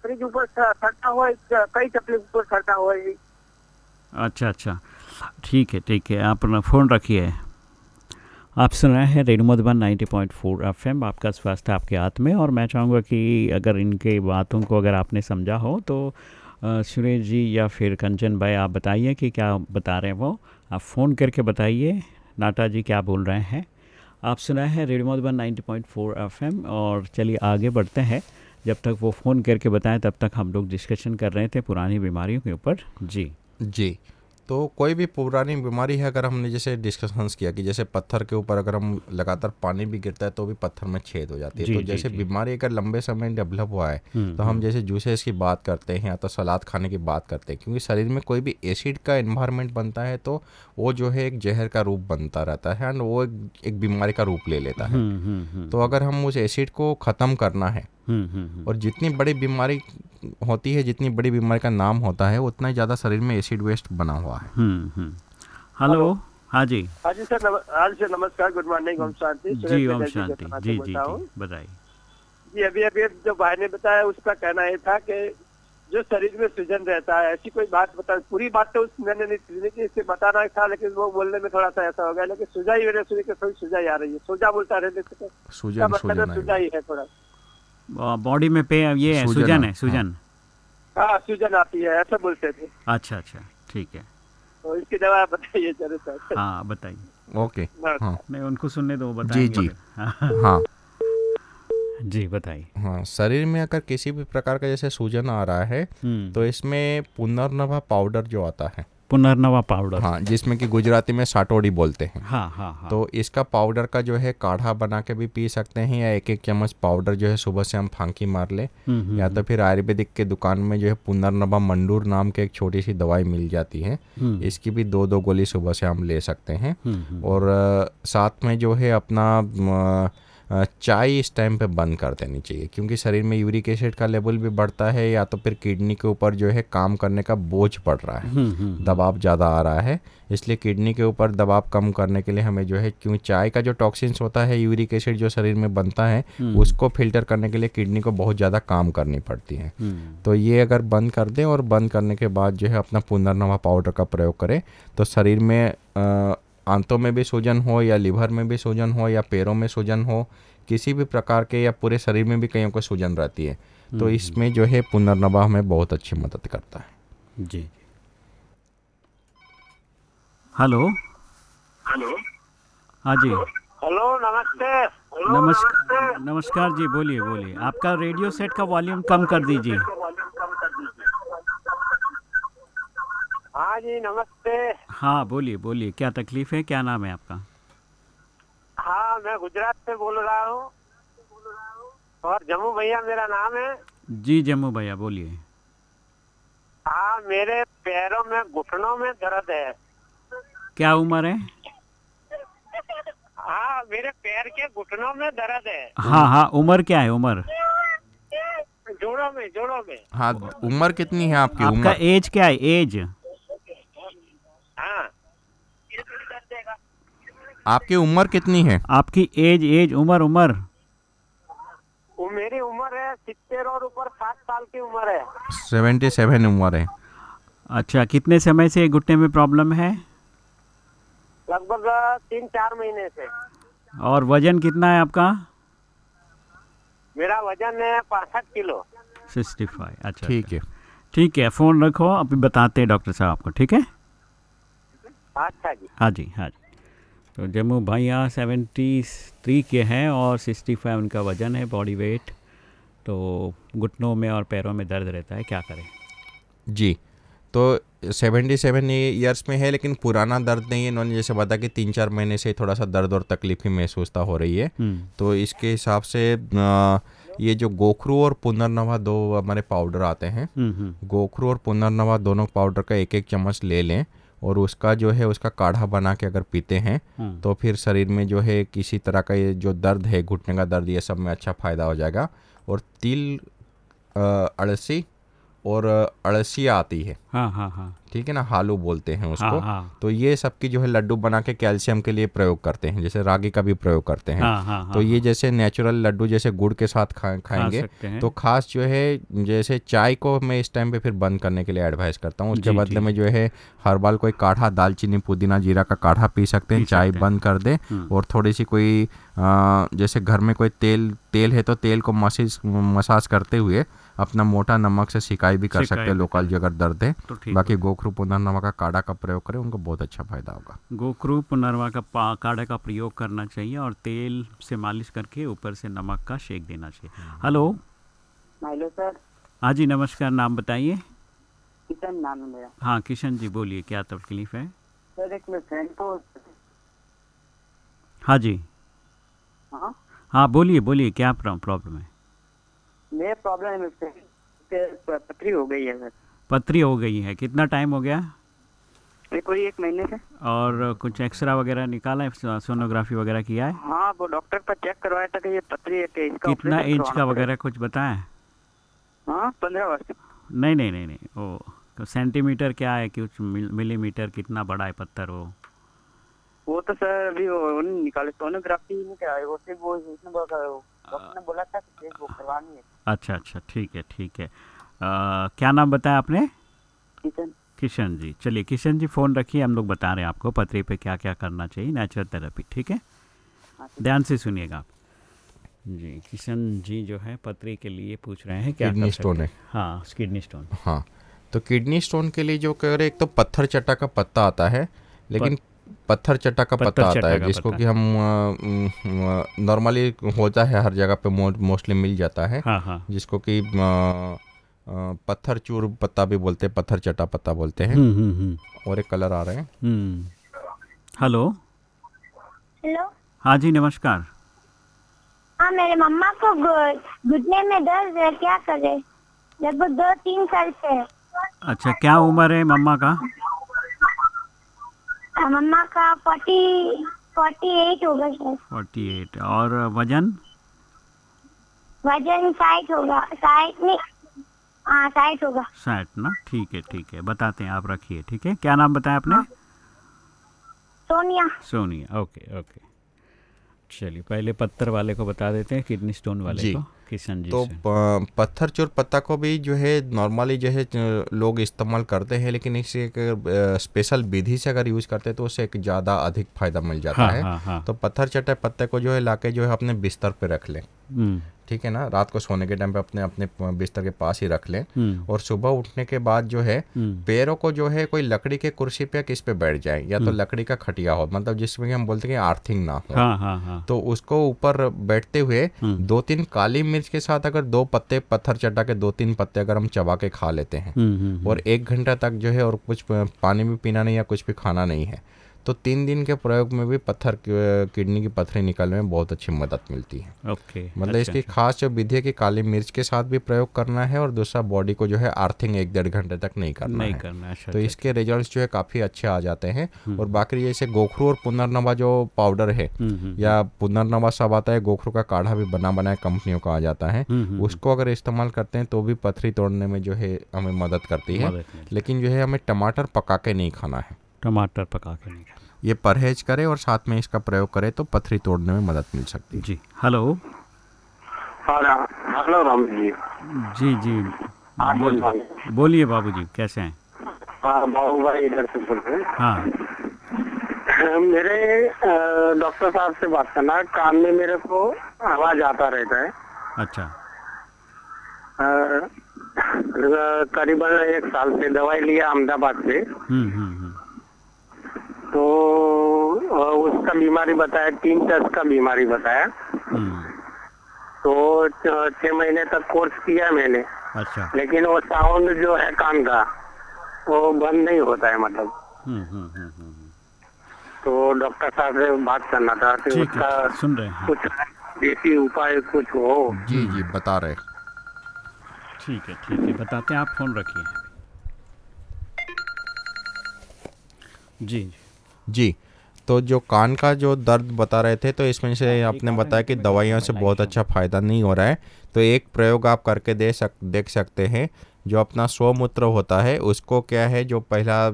फ्रिज ऊपर कई तकलीफ़ ऊपर अच्छा अच्छा। ठीक है ठीक है। आप अपना फ़ोन रखिए। आप सुन रहे हैं रेडियो मधुबन 90.4 एफएम आपका स्वास्थ्य आपके हाथ में। और मैं चाहूँगा कि अगर इनके बातों को अगर आपने समझा हो तो सुरेश जी या फिर कंचन भाई, आप बताइए कि क्या बता रहे हैं वो। आप फ़ोन करके बताइए। नाटा जी, क्या बोल रहे हैं? आप सुना है रेडियो मधुबन 90.4 एफएम और चलिए आगे बढ़ते हैं। जब तक वो फ़ोन करके बताएँ, तब तक हम लोग डिस्कशन कर रहे थे पुरानी बीमारियों के ऊपर। जी। जी। तो कोई भी पुरानी बीमारी है अगर हमने जैसे डिस्कशंस किया कि जैसे पत्थर के ऊपर अगर हम लगातार पानी भी गिरता है तो भी पत्थर में छेद हो जाती है। तो जैसे बीमारी अगर लंबे समय डेवलप हुआ है हम्म, तो हम जैसे जूसेस की बात करते हैं या तो सलाद खाने की बात करते हैं क्योंकि शरीर में कोई भी एसिड का इन्वायरमेंट बनता है तो वो जो है एक जहर का रूप बनता रहता है एंड वो एक, एक बीमारी का रूप ले लेता है। हम्म, हम्म, हम्म, तो अगर हम उस एसिड को ख़त्म करना है हम्म, हम्म, हम्म। और जितनी बड़ी बीमारी होती है जितनी बड़ी बीमारी का नाम होता है उतना ही ज़्यादा शरीर में एसिड वेस्ट बना हुआ है। हम्म, हम्म। हेलो हाँ जी। हाँ जी सर हाँ जी सर नमस्कार गुड मॉर्निंग ओम शांति। जी ओम शांति। के जी जी बताइए। जी अभी अभी जो भाई ने बताया उसका कहना ये था कि जो शरीर में सूजन रहता है ऐसी कोई बात बता पूरी बात तो मैंने नहीं सुनी थी इससे बताना था लेकिन वो बोलने में थोड़ा सा ऐसा हो गया लेकिन सुजाई मैंने सुनी कि थोड़ी सुजाई आ रही है। सोजा बोलता रहने से मतलब। सुजाई है थोड़ा। बॉडी में पे ये है सूजन, सूजन है हाँ। सूजन। हाँ। सूजन आती है ऐसा बोलते थे अच्छा अच्छा ठीक है। तो इसकी दवा बताइए ज़रूर सर। हाँ बताइए। ओके हाँ। नहीं उनको सुनने दो वो बताएँगे जी। हाँ, हाँ। जी बताइए। हाँ शरीर में अगर किसी भी प्रकार का जैसे सूजन आ रहा है हम्म, तो इसमें पुनर्नवा पाउडर जो आता है पुनर्नवा पाउडर। हाँ जिसमें कि गुजराती में साटोड़ी बोलते हैं। हाँ हाँ हाँ। तो इसका पाउडर का जो है काढ़ा बना के भी पी सकते हैं या एक एक चम्मच पाउडर जो है सुबह से हम फांकी मार ले। हम्म, हम्म, या तो फिर आयुर्वेदिक के दुकान में जो है पुनर्नवा मंडूर नाम के एक छोटी सी दवाई मिल जाती है। हम्म, इसकी भी दो दो गोली सुबह से हम ले सकते हैं। हम्म, हम्म, और साथ में जो है अपना चाय इस टाइम पे बंद कर देनी चाहिए क्योंकि शरीर में यूरिक एसिड का लेवल भी बढ़ता है या तो फिर किडनी के ऊपर जो है काम करने का बोझ पड़ रहा है। हम्म, हम्म, दबाव ज़्यादा आ रहा है इसलिए किडनी के ऊपर दबाव कम करने के लिए हमें जो है क्योंकि चाय का जो टॉक्सिन्स होता है यूरिक एसिड जो शरीर में बनता है हम्म। उसको फ़िल्टर करने के लिए किडनी को बहुत ज़्यादा काम करनी पड़ती है। हम्म, तो ये अगर बंद कर दें और बंद करने के बाद जो है अपना पुनर्नवा पाउडर का प्रयोग करें तो शरीर में आंतों में भी सूजन हो या लिवर में भी सूजन हो या पैरों में सूजन हो किसी भी प्रकार के या पूरे शरीर में भी कईयों को सूजन रहती है। तो इसमें जो है पुनर्नवा हमें बहुत अच्छी मदद करता है। जी। हेलो। हेलो। हाँ जी। हेलो नमस्ते। नमस्कार नमस्कार जी बोलिए बोलिए। आपका रेडियो सेट का वॉल्यूम कम कर दीजिए। जी नमस्ते। हाँ बोलिए बोलिए क्या तकलीफ़ है? क्या नाम है आपका? हाँ मैं गुजरात से बोल रहा हूँ। और जम्मू भैया मेरा नाम है। जी जम्मू भैया बोलिए। हाँ मेरे पैरों में घुटनों में दर्द है। क्या उम्र है? हाँ मेरे पैर के घुटनों में दर्द है। हाँ हाँ उम्र क्या है उम्र? जोड़ों में जोड़ों में। हाँ उम्र कितनी है आपकी आपका उम्र? एज क्या है एज हाँ आपकी उम्र कितनी है? आपकी एज एज उम्र उम्र। मेरी उम्र है सितर और ऊपर साठ साल की उम्र है। सेवेंटी सेवन उम्र है। अच्छा कितने समय से घुटने में प्रॉब्लम है? लगभग तीन चार महीने से। और वज़न कितना है आपका? मेरा वज़न है पासठ किलो। सिक्सटी फाइव अच्छा ठीक है। ठीक है फ़ोन रखो अभी बताते हैं डॉक्टर साहब आपको ठीक है? अच्छा जी। हाँ जी हाँ जी। तो जम्मू भैया सेवेंटी थ्री के हैं और सिक्सटी फाइव उनका वज़न है बॉडी वेट। तो घुटनों में और पैरों में दर्द रहता है क्या करें? जी तो सेवेंटी सेवन ईयर्स में है लेकिन पुराना दर्द नहीं है। इन्होंने जैसे बताया कि तीन चार महीने से थोड़ा सा दर्द और तकलीफ़ ही महसूसता हो रही है। हम्म, तो इसके हिसाब से ये जो गोखरू और पुनर्नवा दो हमारे पाउडर आते हैं हम्म, हम्म, गोखरू और पुनर्नवा दोनों पाउडर का एक एक चम्मच ले लें। और उसका जो है उसका काढ़ा बना के अगर पीते हैं हम्म, तो फिर शरीर में जो है किसी तरह का ये जो दर्द है घुटने का दर्द ये सब में अच्छा फ़ायदा हो जाएगा। और तिल अलसी अड़सी और अड़सिया आती है। हाँ हाँ हाँ। ठीक है ना? हालू बोलते हैं उसको। हाँ हाँ। तो ये सबकी जो है लड्डू बना के कैल्शियम के लिए प्रयोग करते हैं जैसे रागी का भी प्रयोग करते हैं। हाँ हाँ हाँ तो ये जैसे नेचुरल लड्डू जैसे गुड़ के साथ खा खाएँगे। तो खास जो है जैसे चाय को मैं इस टाइम पे फिर बंद करने के लिए एडवाइस करता हूँ। उसके बदले में जो है हर्बल कोई काढ़ा दालचीनी पुदीना जीरा का काढ़ा पी सकते हैं चाय बंद कर दें। हम्म। और थोड़ी सी कोई जैसे घर में कोई तेल तेल है तो तेल को मसाज मसाज करते हुए अपना मोटा नमक से सिकाई भी कर सिकाई सकते हैं लोकल जो अगर दर्द है तो बाकी गोखरू पुनर्नवा का काढ़ा का प्रयोग करें उनको बहुत अच्छा फ़ायदा होगा। गोखरू पुनर्वा का काढ़ा का प्रयोग करना चाहिए और तेल से मालिश करके ऊपर से नमक का शेक देना चाहिए। हेलो। Hello sir. हाँ जी नमस्कार नाम बताइए। किशन नाम है मेरा। हाँ किशन जी बोलिए क्या तकलीफ़ है? सर एक मेरे फ्रेंड को हाँ जी। हाँ? हाँ बोलिए बोलिए क्या प्रॉब्लम है? मेरे प्रॉब्लम है पथरी हो गई है सर। पथरी हो गई है। कितना टाइम हो गया? कोई एक महीने से। और कुछ एक्सरा वगैरह निकाला है सोनोग्राफी वगैरह किया है? हाँ वो डॉक्टर पर चेक करवाया था कि ये पथरी है कि इसका कितना इंच का वगैरह कुछ बताया? हाँ पंद्रह वर्ष। नहीं नहीं नहीं नहीं वो सेंटीमीटर क्या है कुछ मिलीमीटर कितना बड़ा है पत्थर वो? वो तो सर अभी वो वो निकाले सोनोग्राफी नहीं कराई वो सिर्फ़ वो उसने बोला डॉक्टर ने बोला था कि वो करवानी है। अच्छा अच्छा ठीक है ठीक है। अ, क्या नाम बताया आपने? किशन। किशन जी। चलिए किशन जी फ़ोन रखिए हम लोग बता रहे हैं आपको पथरी पे क्या क्या करना चाहिए नेचुरल थेरेपी ठीक है? हाँ, ध्यान से सुनिएगा आप। जी किशन जी जो है पथरी के लिए पूछ रहे हैं क्या किडनी स्टोन है? हाँ। किडनी स्टोन हाँ तो किडनी स्टोन के लिए जो कह रहे एक तो पत्थर चट्टा का पत्ता आता है लेकिन पत्थर चट्टा का पत्ता आता चट्टा है जिसको। कि हम नॉर्मली होता है हर जगह पे मोस्टली मिल जाता है। हाँ हाँ। जिसको कि पत्थर चूर पत्ता भी बोलते हैं पत्थर चटा पत्ता बोलते हैं। हम्म हम्म हम्म। और एक कलर आ रहे हैं। हेलो। हेलो। हाँ जी नमस्कार। हाँ मेरे मम्मा को घुटने में दर्द है क्या करे? लगभग दो तीन साल से। अच्छा क्या उम्र है मम्मा का? मम्मा का फोर्टी फोर्टी एट होगा शायद। फोर्टी एट और वज़न? वज़न साठ होगा। साठ नहीं हाँ साठ होगा। साठ ना? ठीक है ठीक है। बताते हैं आप रखिए ठीक है? क्या नाम बताया आपने? सोनिया। Sonia okay okay. चलिए पहले पत्थर वाले को बता देते हैं किडनी स्टोन वाले जी। को। किशन जी तो पत्थर चोर पत्ता को भी जो है नॉर्मली जो है लोग इस्तेमाल करते हैं लेकिन इसे एक स्पेशल विधि से अगर यूज़ करते हैं तो उसे एक ज़्यादा अधिक फ़ायदा मिल जाता हाँ है। हाँ हाँ। तो पत्थर चटे पत्ते को जो है लाके जो है अपने बिस्तर पे रख लें। हम्म, ठीक है ना रात को सोने के टाइम पे अपने अपने बिस्तर के पास ही रख लें। हम्म, और सुबह उठने के बाद जो है हम्म, पैरों को जो है कोई लकड़ी के कुर्सी पे किस पे बैठ जाए या तो लकड़ी का खटिया हो मतलब जिसमें हम बोलते हैं आर्थिंग ना हो। हाँ हाँ हाँ। तो उसको ऊपर बैठते हुए हम्म। दो तीन काली मिर्च के साथ अगर दो पत्ते पत्थर चटा के दो तीन पत्ते अगर हम चबा के खा लेते हैं हम्म, हम्म, और एक घंटा तक जो है और कुछ पानी भी पीना नहीं या कुछ भी खाना नहीं है तो तीन दिन के प्रयोग में भी पत्थर किडनी की पत्थरी निकालने में बहुत अच्छी मदद मिलती है। ओके okay, मतलब अच्छा, इसकी अच्छा। खास जो विधि है कि काली मिर्च के साथ भी प्रयोग करना है और दूसरा बॉडी को जो है आर्थिंग एक डेढ़ घंटे तक नहीं करना नहीं है। करना अच्छा तो अच्छा, इसके रिज़ल्ट जो है काफ़ी अच्छे आ जाते हैं और बाकी जैसे गोखरू और पुनर्नवा जो पाउडर है हम्म, हम्म, या पुनर्नवा सब आता है गोखरू का काढ़ा भी बना बनाया कंपनियों का आ जाता है। हम्म, हम्म, उसको अगर इस्तेमाल करते हैं तो भी पथरी तोड़ने में जो है हमें मदद करती है। लेकिन जो है हमें टमाटर पका के नहीं खाना है। टमाटर पका के नहीं खाना ये परहेज करें और साथ में इसका प्रयोग करें तो पथरी तोड़ने में मदद मिल सकती है। जी हेलो। हेलो राम जी। जी जी। हाँ, बोलिए। बाबू जी कैसे हैं? हाँ बाबू भाई इधर से बोल रहे हाँ। मेरे डॉक्टर साहब से बात करना है। कान में मेरे को आवाज़ आता रहता है। अच्छा। करीबन एक साल से दवाई लिया अहमदाबाद से। हम्म हम्म हम्म। तो उसका बीमारी बताया तीन टेस्ट का बीमारी बताया। हम्म, तो छह महीने तक कोर्स किया मैंने। अच्छा। लेकिन वो साउंड जो है कान का वो बंद नहीं होता है मतलब। हम्म हम्म। तो डॉक्टर साहब से बात करना था कि उसका सुन रहे हैं। कुछ देसी उपाय कुछ हो। जी जी बता रहे। ठीक है ठीक है बताते हैं आप फ़ोन रखिए। जी जी। तो जो कान का जो दर्द बता रहे थे तो इसमें से आपने बताया कि दवाइयों से बहुत अच्छा फ़ायदा नहीं हो रहा है। तो एक प्रयोग आप करके दे सक देख सकते हैं। जो अपना स्वमूत्र होता है उसको क्या है जो पहला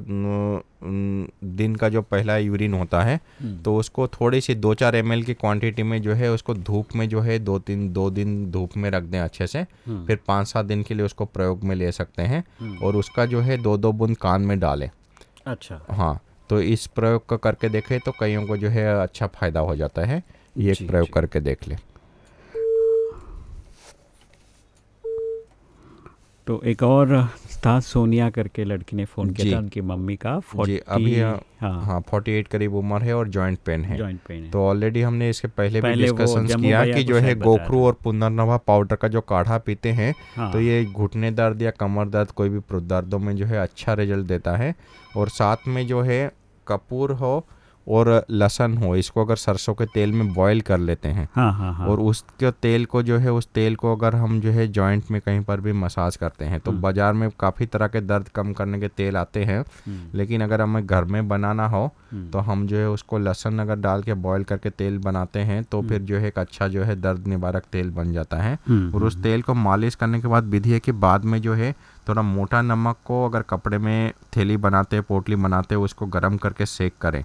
दिन का जो पहला यूरिन होता है तो उसको थोड़ी सी दो चार एम की क्वांटिटी में जो है उसको धूप में जो है दो तीन दो दिन धूप में रख दें अच्छे से। फिर पाँच सात दिन के लिए उसको प्रयोग में ले सकते हैं और उसका जो है दो दो बूंद कान में डालें। अच्छा। हाँ। तो इस प्रयोग का करके देखें तो कईयों को जो है अच्छा फ़ायदा हो जाता है। ये एक प्रयोग करके देख ले। तो एक और था सोनिया करके लड़की ने फ़ोन किया था उनकी मम्मी का। जी अभी हाँ। हाँ फोर्टी एट करीब उम्र है और जॉइंट पेन है। जॉइंट पेन है। तो ऑलरेडी हमने इसके पहले, भी पहले वो डिस्कशन किया कि जो है गोखरू और पुनर्नवा पाउडर का जो काढ़ा पीते हैं हाँ। तो ये घुटने दर्द या कमर दर्द कोई भी दर्दों में जो है अच्छा रिज़ल्ट देता है। और साथ में जो है कपूर हो और लहसन हो इसको अगर सरसों के तेल में बॉईल कर लेते हैं हाँ हाँ हाँ। और उसके तेल को जो है उस तेल को अगर हम जो है जॉइंट में कहीं पर भी मसाज करते हैं तो बाज़ार में काफ़ी तरह के दर्द कम करने के तेल आते हैं। हम्म, लेकिन अगर हमें घर में बनाना हो हम्म, तो हम जो है उसको लहसन अगर डाल के बॉईल करके तेल बनाते हैं तो फिर जो है एक अच्छा जो है दर्द निवारक तेल बन जाता है। हम्म, और उस तेल को मालिश करने के बाद विधि है कि बाद में जो है थोड़ा मोटा नमक को अगर कपड़े में थैली बनाते पोटली बनाते उसको गर्म करके सेक करें।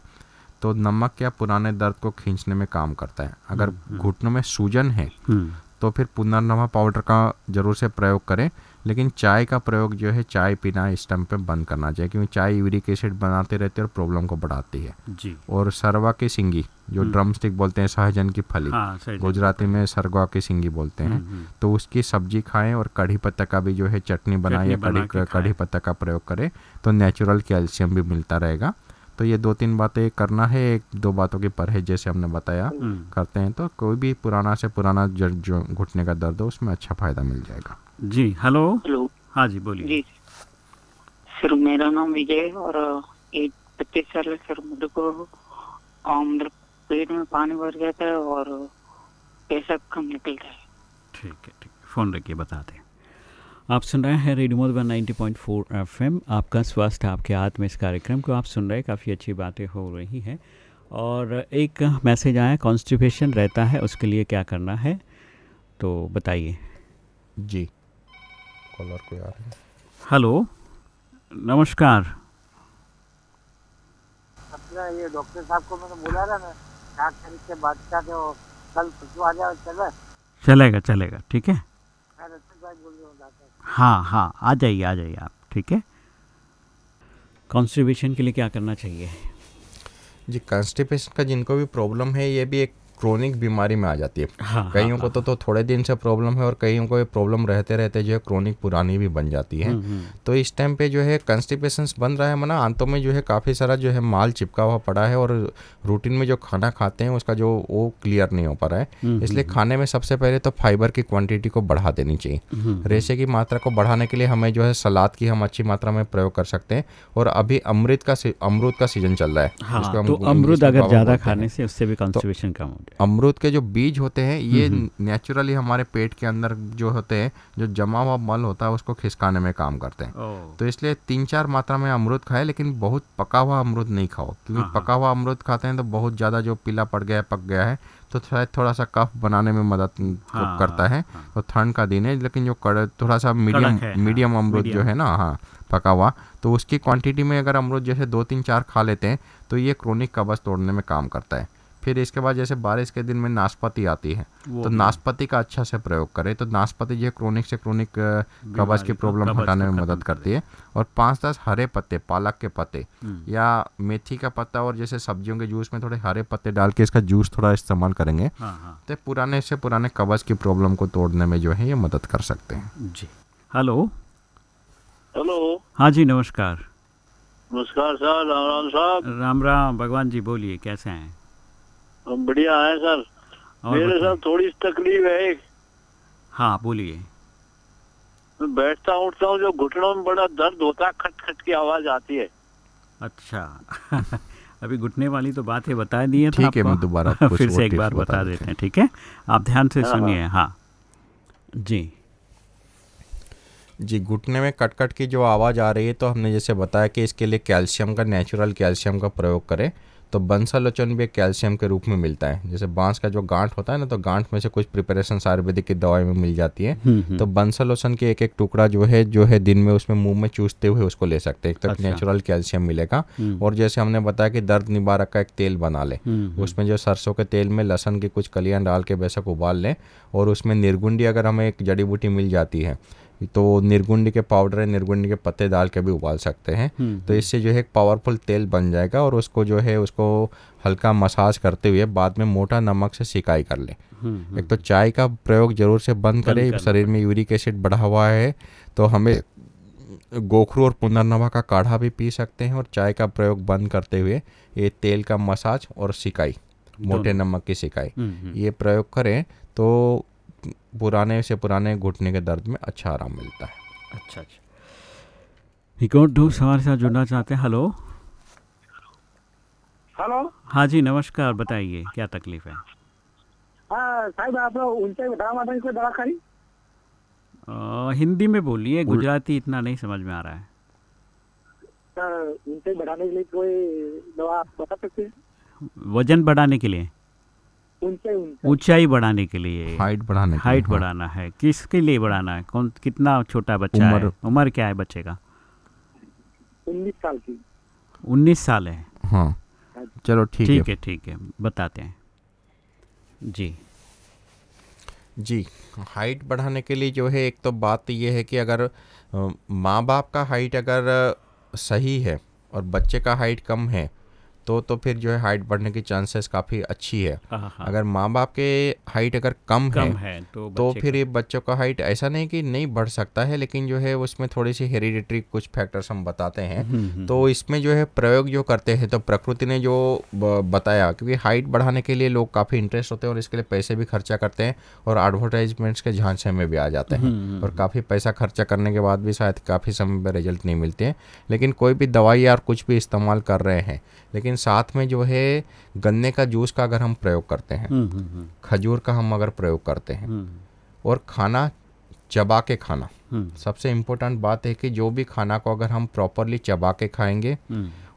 तो नमक क्या पुराने दर्द को खींचने में काम करता है। अगर घुटनों में सूजन है हम्म, तो फिर पुनर्नवा पाउडर का ज़रूर से प्रयोग करें लेकिन चाय का प्रयोग जो है चाय पीना इस टाइम पे बंद करना चाहिए क्योंकि चाय यूरिक एसिड बनाते रहते हैं और प्रॉब्लम को बढ़ाती है। जी। और सरवा की सिंगी जो ड्रम स्टिक बोलते हैं सहजन की फली हाँ गुजराती में सरवा की सिंगी बोलते हैं हम्म, तो उसकी सब्ज़ी खाएँ और कढ़ी पत्ता का भी जो है चटनी बनाए या कढ़ी कढ़ी पत्ता का प्रयोग करें तो नेचुरल कैल्शियम भी मिलता रहेगा। तो ये दो तीन बातें करना है एक दो बातों की परहेज जैसे हमने बताया। हम्म, करते हैं तो कोई भी पुराना से पुराना जो जो घुटने का दर्द हो उसमें अच्छा फ़ायदा मिल जाएगा। जी हेलो? हेलो। हाँ जी बोलिए। जी सर मेरा नाम विजय है और एक पच्चीस साल है सर मुझे को मतलब पेट में पानी भर गया था और पेशाब कम निकलता है। ठीक है ठीक है। फ़ोन रखिए बताते हैं। आप सुन रहे हैं रेडियो मधुबन 90.4 एफएम। आपका स्वास्थ्य आपके हाथ में इस कार्यक्रम को आप सुन रहे हैं। काफ़ी अच्छी बातें हो रही हैं। और एक मैसेज आया कॉन्स्टिपेशन रहता है उसके लिए क्या करना है? तो बताइए। जी। कॉलर को आ रहा है? हेलो। नमस्कार। ये डॉक्टर साहब को मैंने बोला था ना सात तारीख के बाद का तो कल परसों आ जाओ चले। चलेगा चलेगा ठीक है? हूँ हाँ हाँ आ जाइए आ जाइए आप ठीक है? कॉन्स्टिपेशन के लिए क्या करना चाहिए? जी कॉन्स्टिपेशन का जिनको भी प्रॉब्लम है ये भी एक क्रोनिक बीमारी में आ जाती है। हाँ कईयों हाँ, को तो, तो थोड़े दिन से प्रॉब्लम है और कईयों को ये प्रॉब्लम रहते रहते जो है क्रोनिक पुरानी भी बन जाती है। हम्म, तो इस टाइम पे जो है कंस्टिपेशन बन रहा है मना आंतों में जो है काफ़ी सारा जो है माल चिपका हुआ पड़ा है और रूटीन में जो खाना खाते हैं उसका जो वो क्लियर नहीं हो पा रहा है। हम्म, इसलिए खाने में सबसे पहले तो फाइबर की क्वांटिटी को बढ़ा देनी चाहिए। हम्म, रेशे की मात्रा को बढ़ाने के लिए हमें जो है सलाद की हम अच्छी मात्रा में प्रयोग कर सकते हैं और अभी अमृत का अमरूद का सीज़न चल रहा है। हाँ तो अमरुद अगर ज़्यादा खाने से उससे भी कॉन्स्टिपेशन कम हो। अमरूद के जो बीज होते हैं ये नेचुरली हमारे पेट के अंदर जो होते हैं जो जमा हुआ मल होता है उसको खिसकाने में काम करते हैं। तो इसलिए तीन चार मात्रा में अमरूद खाए लेकिन बहुत पका हुआ अमरूद नहीं खाओ क्योंकि हाँ, पका हुआ अमरूद खाते हैं तो बहुत ज़्यादा जो पीला पड़ गया है पक गया है तो शायद थोड़ा सा कफ बनाने में मदद हाँ, करता है हाँ। तो ठंड का दिन है लेकिन जो कड़ थोड़ा सा मीडियम है, हाँ, मीडियम अमरूद जो है ना हाँ पका हुआ तो उसकी क्वांटिटी में अगर अमरूद जैसे दो तीन चार खा लेते हैं तो ये क्रोनिक कब्ज तोड़ने में काम करता है। फिर इसके बाद जैसे बारिश के दिन में नाशपाती आती है तो। नाशपाती का अच्छा से प्रयोग करें तो नाशपाती जो क्रोनिक से क्रोनिक कब्ज की प्रॉब्लम हटाने में मदद करती है। और पाँच दस हरे पत्ते पालक के पत्ते हम्म। या मेथी का पत्ता और जैसे सब्जियों के जूस में थोड़े हरे पत्ते डाल के इसका जूस थोड़ा इस्तेमाल करेंगे हाँ हाँ। तो पुराने से पुराने कब्ज की प्रॉब्लम को तोड़ने में जो है ये मदद कर सकते हैं। जी। हेलो हेलो हाँ जी नमस्कार। नमस्कार सर राम राम साहब। राम राम भगवान जी बोलिए कैसे हैं? हम बढ़िया हैं सर। मेरे साथ थोड़ी सी तकलीफ़ है एक। हाँ बोलिए। मैं बैठता उठता हूँ जो घुटनों में बड़ा दर्द होता है खट खट की आवाज़ आती है। अच्छा। अभी घुटने वाली तो बात है बता दिए था ठीक है, मैं दोबारा फिर से एक बार बता देते हैं ठीक है? आप ध्यान से हाँ, सुनिए हाँ। जी। जी घुटने में कट कट की जो आवाज़ आ रही है तो हमने जैसे बताया कि इसके लिए कैल्शियम का नेचुरल कैल्शियम का प्रयोग करें। तो बंसलोचन भी एक कैल्शियम के रूप में मिलता है जैसे बाँस का जो गांठ होता है ना तो गांठ में से कुछ प्रिपरेशन आयुर्वेदिक की दवाई में मिल जाती है हम्म, हम्म। तो बंसलोचन के एक एक टुकड़ा जो है जो है दिन में उसमें मुँह में चूसते हुए उसको ले सकते हैं एक तो अच्छा। नेचुरल कैल्शियम मिलेगा हम्म। और जैसे हमने बताया कि दर्द निवारक का एक तेल बना ले। उसमें जो सरसों के तेल में लहसन की कुछ कलियाँ डाल के बेशक उबाल लें और उसमें निर्गुंडी अगर हमें एक जड़ी बूटी मिल जाती है तो निर्गुंडी के पाउडर है निर्गुंडी के पत्ते डाल के भी उबाल सकते हैं। हम्म, तो इससे जो है एक पावरफुल तेल बन जाएगा और उसको जो है उसको हल्का मसाज करते हुए बाद में मोटा नमक से सिकाई कर लें। हम्म, एक तो चाय का प्रयोग ज़रूर से बंद करें शरीर में यूरिक एसिड बढ़ा हुआ है तो हमें गोखरू और पुनर्नवा का काढ़ा भी पी सकते हैं और चाय का प्रयोग बंद करते हुए ये तेल का मसाज और सिकाई मोटे नमक की सिकाई। हम्म, हम्म। ये प्रयोग करें तो पुराने से पुराने घुटने के दर्द में अच्छा आराम मिलता है। अच्छा अच्छा। और हमारे साथ जुड़ना चाहते हैं। हेलो हेलो हाँ जी नमस्कार बताइए क्या तकलीफ़ है? हाँ साहब आप कोई दवा खाई हिंदी में बोलिए गुजराती इतना नहीं समझ में आ रहा है। उनसे बढ़ाने के लिए कोई दवा आप बता सकते हैं? वज़न बढ़ाने के लिए? ऊंचाई बढ़ाने के लिए। हाइट बढ़ाने के हाइट हाँ। बढ़ाना है। किसके लिए बढ़ाना है? कौन कितना छोटा बच्चा है? उम्र- उम्र क्या है बच्चे का? उन्नीस साल की। उन्नीस साल है। हाँ। चलो ठीक, ठीक है है ठीक है। बताते हैं। जी। जी हाइट बढ़ाने के लिए जो है एक तो बात ये है कि अगर माँ बाप का हाइट अगर सही है और बच्चे का हाइट कम है तो तो फिर जो है हाइट बढ़ने की चांसेस काफ़ी अच्छी है। हाँ, हाँ। अगर माँ बाप के हाइट अगर कम, कम है है तो तो फिर ये बच्चों का हाइट ऐसा नहीं कि नहीं बढ़ सकता है लेकिन जो है उसमें थोड़ी सी हेरिडिटरी कुछ फैक्टर्स हम बताते हैं। हम्म, हम्म, तो इसमें जो है प्रयोग जो करते हैं तो प्रकृति ने जो बताया क्योंकि हाइट बढ़ाने के लिए लोग काफ़ी इंटरेस्ट होते हैं और इसके लिए पैसे भी खर्चा करते हैं और एडवर्टाइजमेंट्स के झांसे में भी आ जाते हम्म, हैं और काफ़ी पैसा खर्चा करने के बाद भी शायद काफ़ी समय पर रिज़ल्ट नहीं मिलते हैं लेकिन कोई भी दवाई या कुछ भी इस्तेमाल कर रहे हैं लेकिन साथ में जो है गन्ने का जूस का अगर हम प्रयोग करते हैं हम्म, हम्म, हम्म, खजूर का हम अगर प्रयोग करते हैं और खाना चबा के खाना। सबसे इम्पोर्टेंट बात है कि जो भी खाना को अगर हम प्रॉपरली चबा के खाएँगे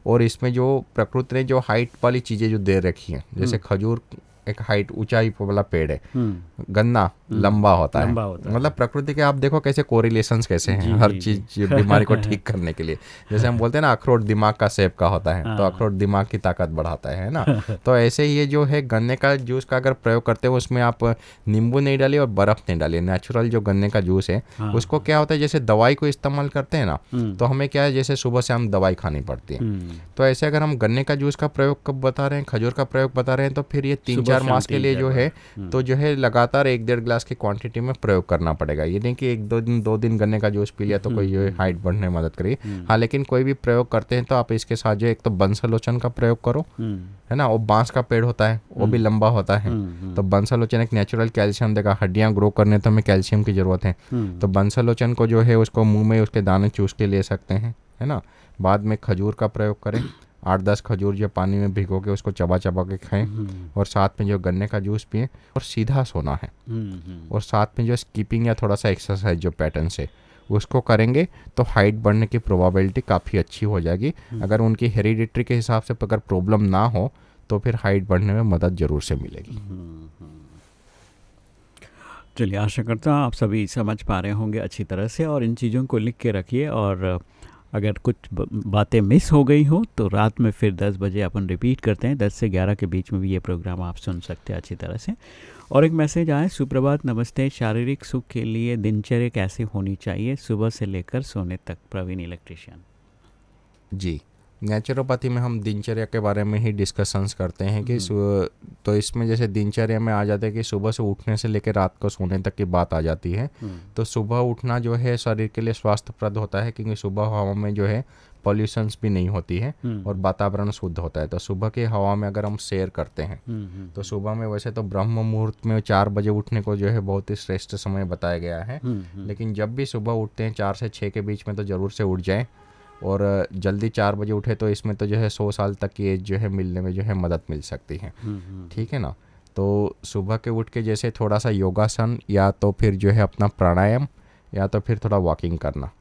और इसमें जो प्रकृति ने जो हाइट वाली चीज़ें जो दे रखी हैं जैसे खजूर एक हाइट ऊंचाई वाला पेड़ है। हम्म, गन्ना लंबा होता लंबा है। होता मतलब प्रकृति के आप देखो कैसे कोरिलेशन कैसे हैं हर चीज़ बीमारी को ठीक करने के लिए। जैसे हम बोलते हैं ना अखरोट दिमाग का सेब का होता है तो हाँ। अखरोट दिमाग की ताकत बढ़ाता है ना? तो ऐसे ही ये जो है गन्ने का जूस का अगर प्रयोग करते हो उसमें आप नींबू नहीं डालिए और बर्फ़ नहीं डालिए। नेचुरल जो गन्ने का जूस है हाँ। उसको क्या होता है जैसे दवाई को इस्तेमाल करते हैं ना हम्म, तो हमें क्या है जैसे सुबह से हम दवाई खानी पड़ती है। हम्म, तो ऐसे अगर हम गन्ने का जूस का प्रयोग कब बता रहे हैं खजूर का प्रयोग बता रहे हैं तो फिर ये तीन चार शाम मास के लिए जो है हम्म। तो जो है लगातार एक डेढ़ गिलास की क्वांटिटी में प्रयोग करना पड़ेगा। ये नहीं कि एक दो दिन दो दिन गन्ने का जूस पी लिया तो कोई जो है हाइट बढ़ने में मदद करेगी हम्म। हाँ लेकिन कोई भी प्रयोग करते हैं तो आप इसके साथ जो एक तो बंसलोचन का प्रयोग करो हम्म, है ना? वो बाँस का पेड़ होता है वो भी लंबा होता है। हम्म, हम्म, तो बंसलोचन एक नेचुरल कैल्शियम देगा हड्डियाँ ग्रो करने तो हमें कैल्शियम की ज़रूरत है। हम्म, तो बंसलोचन को जो है उसको मुँह में उसके दाने चूस के ले सकते हैं है ना? बाद में खजूर का प्रयोग करें। आठ दस खजूर जो पानी में भिगो के उसको चबा चबा के खाएँ हम्म, और साथ में जो गन्ने का जूस पिए और सीधा सोना है। हम्म, हम्म, और साथ में जो स्कीपिंग या थोड़ा सा एक्सरसाइज जो पैटर्न से उसको करेंगे तो हाइट बढ़ने की प्रोबेबिलिटी काफ़ी अच्छी हो जाएगी। अगर उनकी हेरिडिटरी के हिसाब से अगर प्रॉब्लम ना हो तो फिर हाइट बढ़ने में मदद ज़रूर से मिलेगी। चलिए आशा करता हूँ आप सभी समझ पा रहे होंगे अच्छी तरह से और इन चीज़ों को लिख के रखिए और अगर कुछ बातें मिस हो गई हो तो रात में फिर 10 बजे अपन रिपीट करते हैं। 10 से 11 के बीच में भी ये प्रोग्राम आप सुन सकते हैं अच्छी तरह से। और एक मैसेज आए सुप्रभात, नमस्ते। शारीरिक सुख के लिए दिनचर्या कैसे होनी चाहिए? सुबह से लेकर सोने तक प्रवीण इलेक्ट्रिशियन जी। नेचुरोपैथी में हम दिनचर्या के बारे में ही डिस्कशंस करते हैं कि तो इसमें जैसे दिनचर्या में आ जाता है कि सुबह से उठने से लेकर रात को सोने तक की बात आ जाती है। तो सुबह उठना जो है शरीर के लिए स्वास्थ्यप्रद होता है क्योंकि सुबह हवा में जो है पॉल्यूशंस भी नहीं होती है और वातावरण शुद्ध होता है। तो सुबह की हवा में अगर हम सैर करते हैं तो सुबह में वैसे तो ब्रह्म मुहूर्त में चार बजे उठने को जो है बहुत ही श्रेष्ठ समय बताया गया है। लेकिन जब भी सुबह उठते हैं चार से छः के बीच में तो ज़रूर से उठ जाएँ। और जल्दी चार बजे उठे तो इसमें तो जो है सौ साल तक की एज जो है मिलने में जो है मदद मिल सकती है। ठीक है ना? तो सुबह के उठ के जैसे थोड़ा सा योगासन या तो फिर जो है अपना प्राणायाम या तो फिर थोड़ा वॉकिंग करना।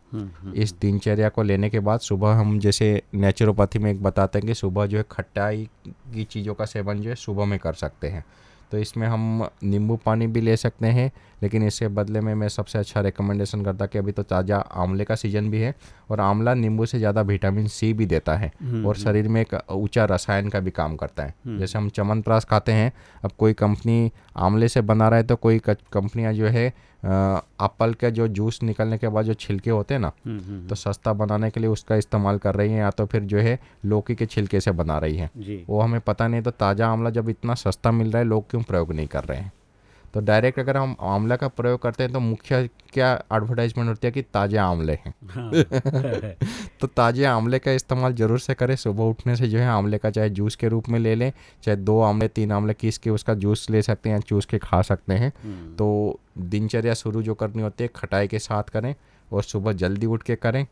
इस दिनचर्या को लेने के बाद सुबह हम जैसे नेचुरोपैथी में एक बताते हैं कि सुबह जो है खट्टाई की चीज़ों का सेवन जो है सुबह में कर सकते हैं। तो इसमें हम नींबू पानी भी ले सकते हैं लेकिन इसके बदले में मैं सबसे अच्छा रिकमेंडेशन करता कि अभी तो ताज़ा आंवले का सीज़न भी है और आंवला नींबू से ज़्यादा विटामिन सी भी देता है और शरीर में एक ऊँचा रसायन का भी काम करता है। जैसे हम चमनप्राश खाते हैं अब कोई कंपनी आंवले से बना रहा है तो कोई कंपनियाँ जो है एप्पल के जो जूस निकलने के बाद जो छिलके होते हैं ना तो सस्ता बनाने के लिए उसका इस्तेमाल कर रही हैं या तो फिर जो है लौकी के छिलके से बना रही हैं। वो हमें पता नहीं तो ताज़ा आंवला जब इतना सस्ता मिल रहा है लोग क्यों प्रयोग नहीं कर रहे हैं? तो डायरेक्ट अगर हम आंवला का प्रयोग करते हैं तो मुख्य क्या एडवर्टाइजमेंट होती है कि ताज़े आंवले हैं? हाँ। तो ताज़े आंवले का इस्तेमाल ज़रूर से करें। सुबह उठने से जो है आंवले का चाहे जूस के रूप में ले लें चाहे दो आंवले तीन आंवले किस के उसका जूस ले सकते हैं चूस के खा सकते हैं। तो दिनचर्या शुरू जो करनी होती है खटाई के साथ करें और सुबह जल्दी उठ के करें।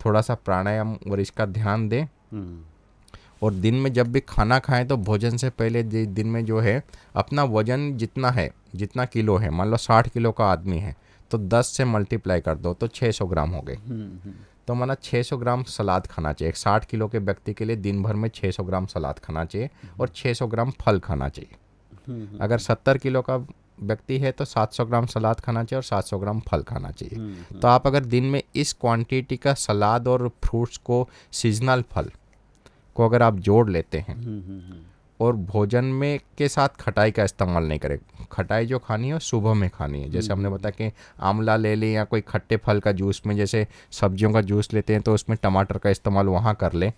थोड़ा सा प्राणायाम और इसका ध्यान दें। हम्म, और दिन में जब भी खाना खाएँ तो भोजन से पहले दिन में जो है अपना वज़न जितना है जितना किलो है मान लो साठ किलो का आदमी है तो दस से मल्टीप्लाई कर दो तो छः सौ ग्राम हो गए। तो माना छः सौ ग्राम सलाद खाना चाहिए एक साठ किलो के व्यक्ति के लिए दिन भर में छः सौ ग्राम सलाद खाना चाहिए और छः सौ ग्राम फल खाना चाहिए। अगर सत्तर किलो का व्यक्ति है तो सात सौ ग्राम सलाद खाना चाहिए और सात सौ ग्राम फल खाना चाहिए। तो आप अगर दिन में इस क्वांटिटी का सलाद और फ्रूट्स को सीजनल फल को अगर आप जोड़ लेते हैं और भोजन में के साथ खटाई का इस्तेमाल नहीं करें। खटाई जो खानी है सुबह में खानी है। जैसे हमने बताया कि आंवला ले लें या कोई खट्टे फल का जूस में जैसे सब्जियों का जूस लेते हैं तो उसमें टमाटर का इस्तेमाल वहाँ कर लें।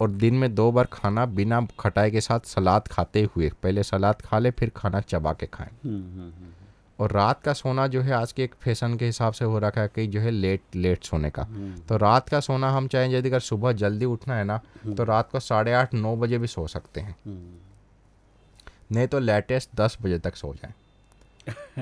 और दिन में दो बार खाना बिना खटाई के साथ सलाद खाते हुए पहले सलाद खा ले फिर खाना चबा के खाएँ। हम्म, हम्म, हम्म, और रात का सोना जो है आज के एक फ़ैशन के हिसाब से हो रखा है कि जो है लेट लेट सोने का। तो रात का सोना हम चाहें यदि अगर सुबह जल्दी उठना है ना तो रात को साढ़े आठ नौ बजे भी सो सकते हैं। नहीं तो लेटेस्ट दस बजे तक सो जाएँ।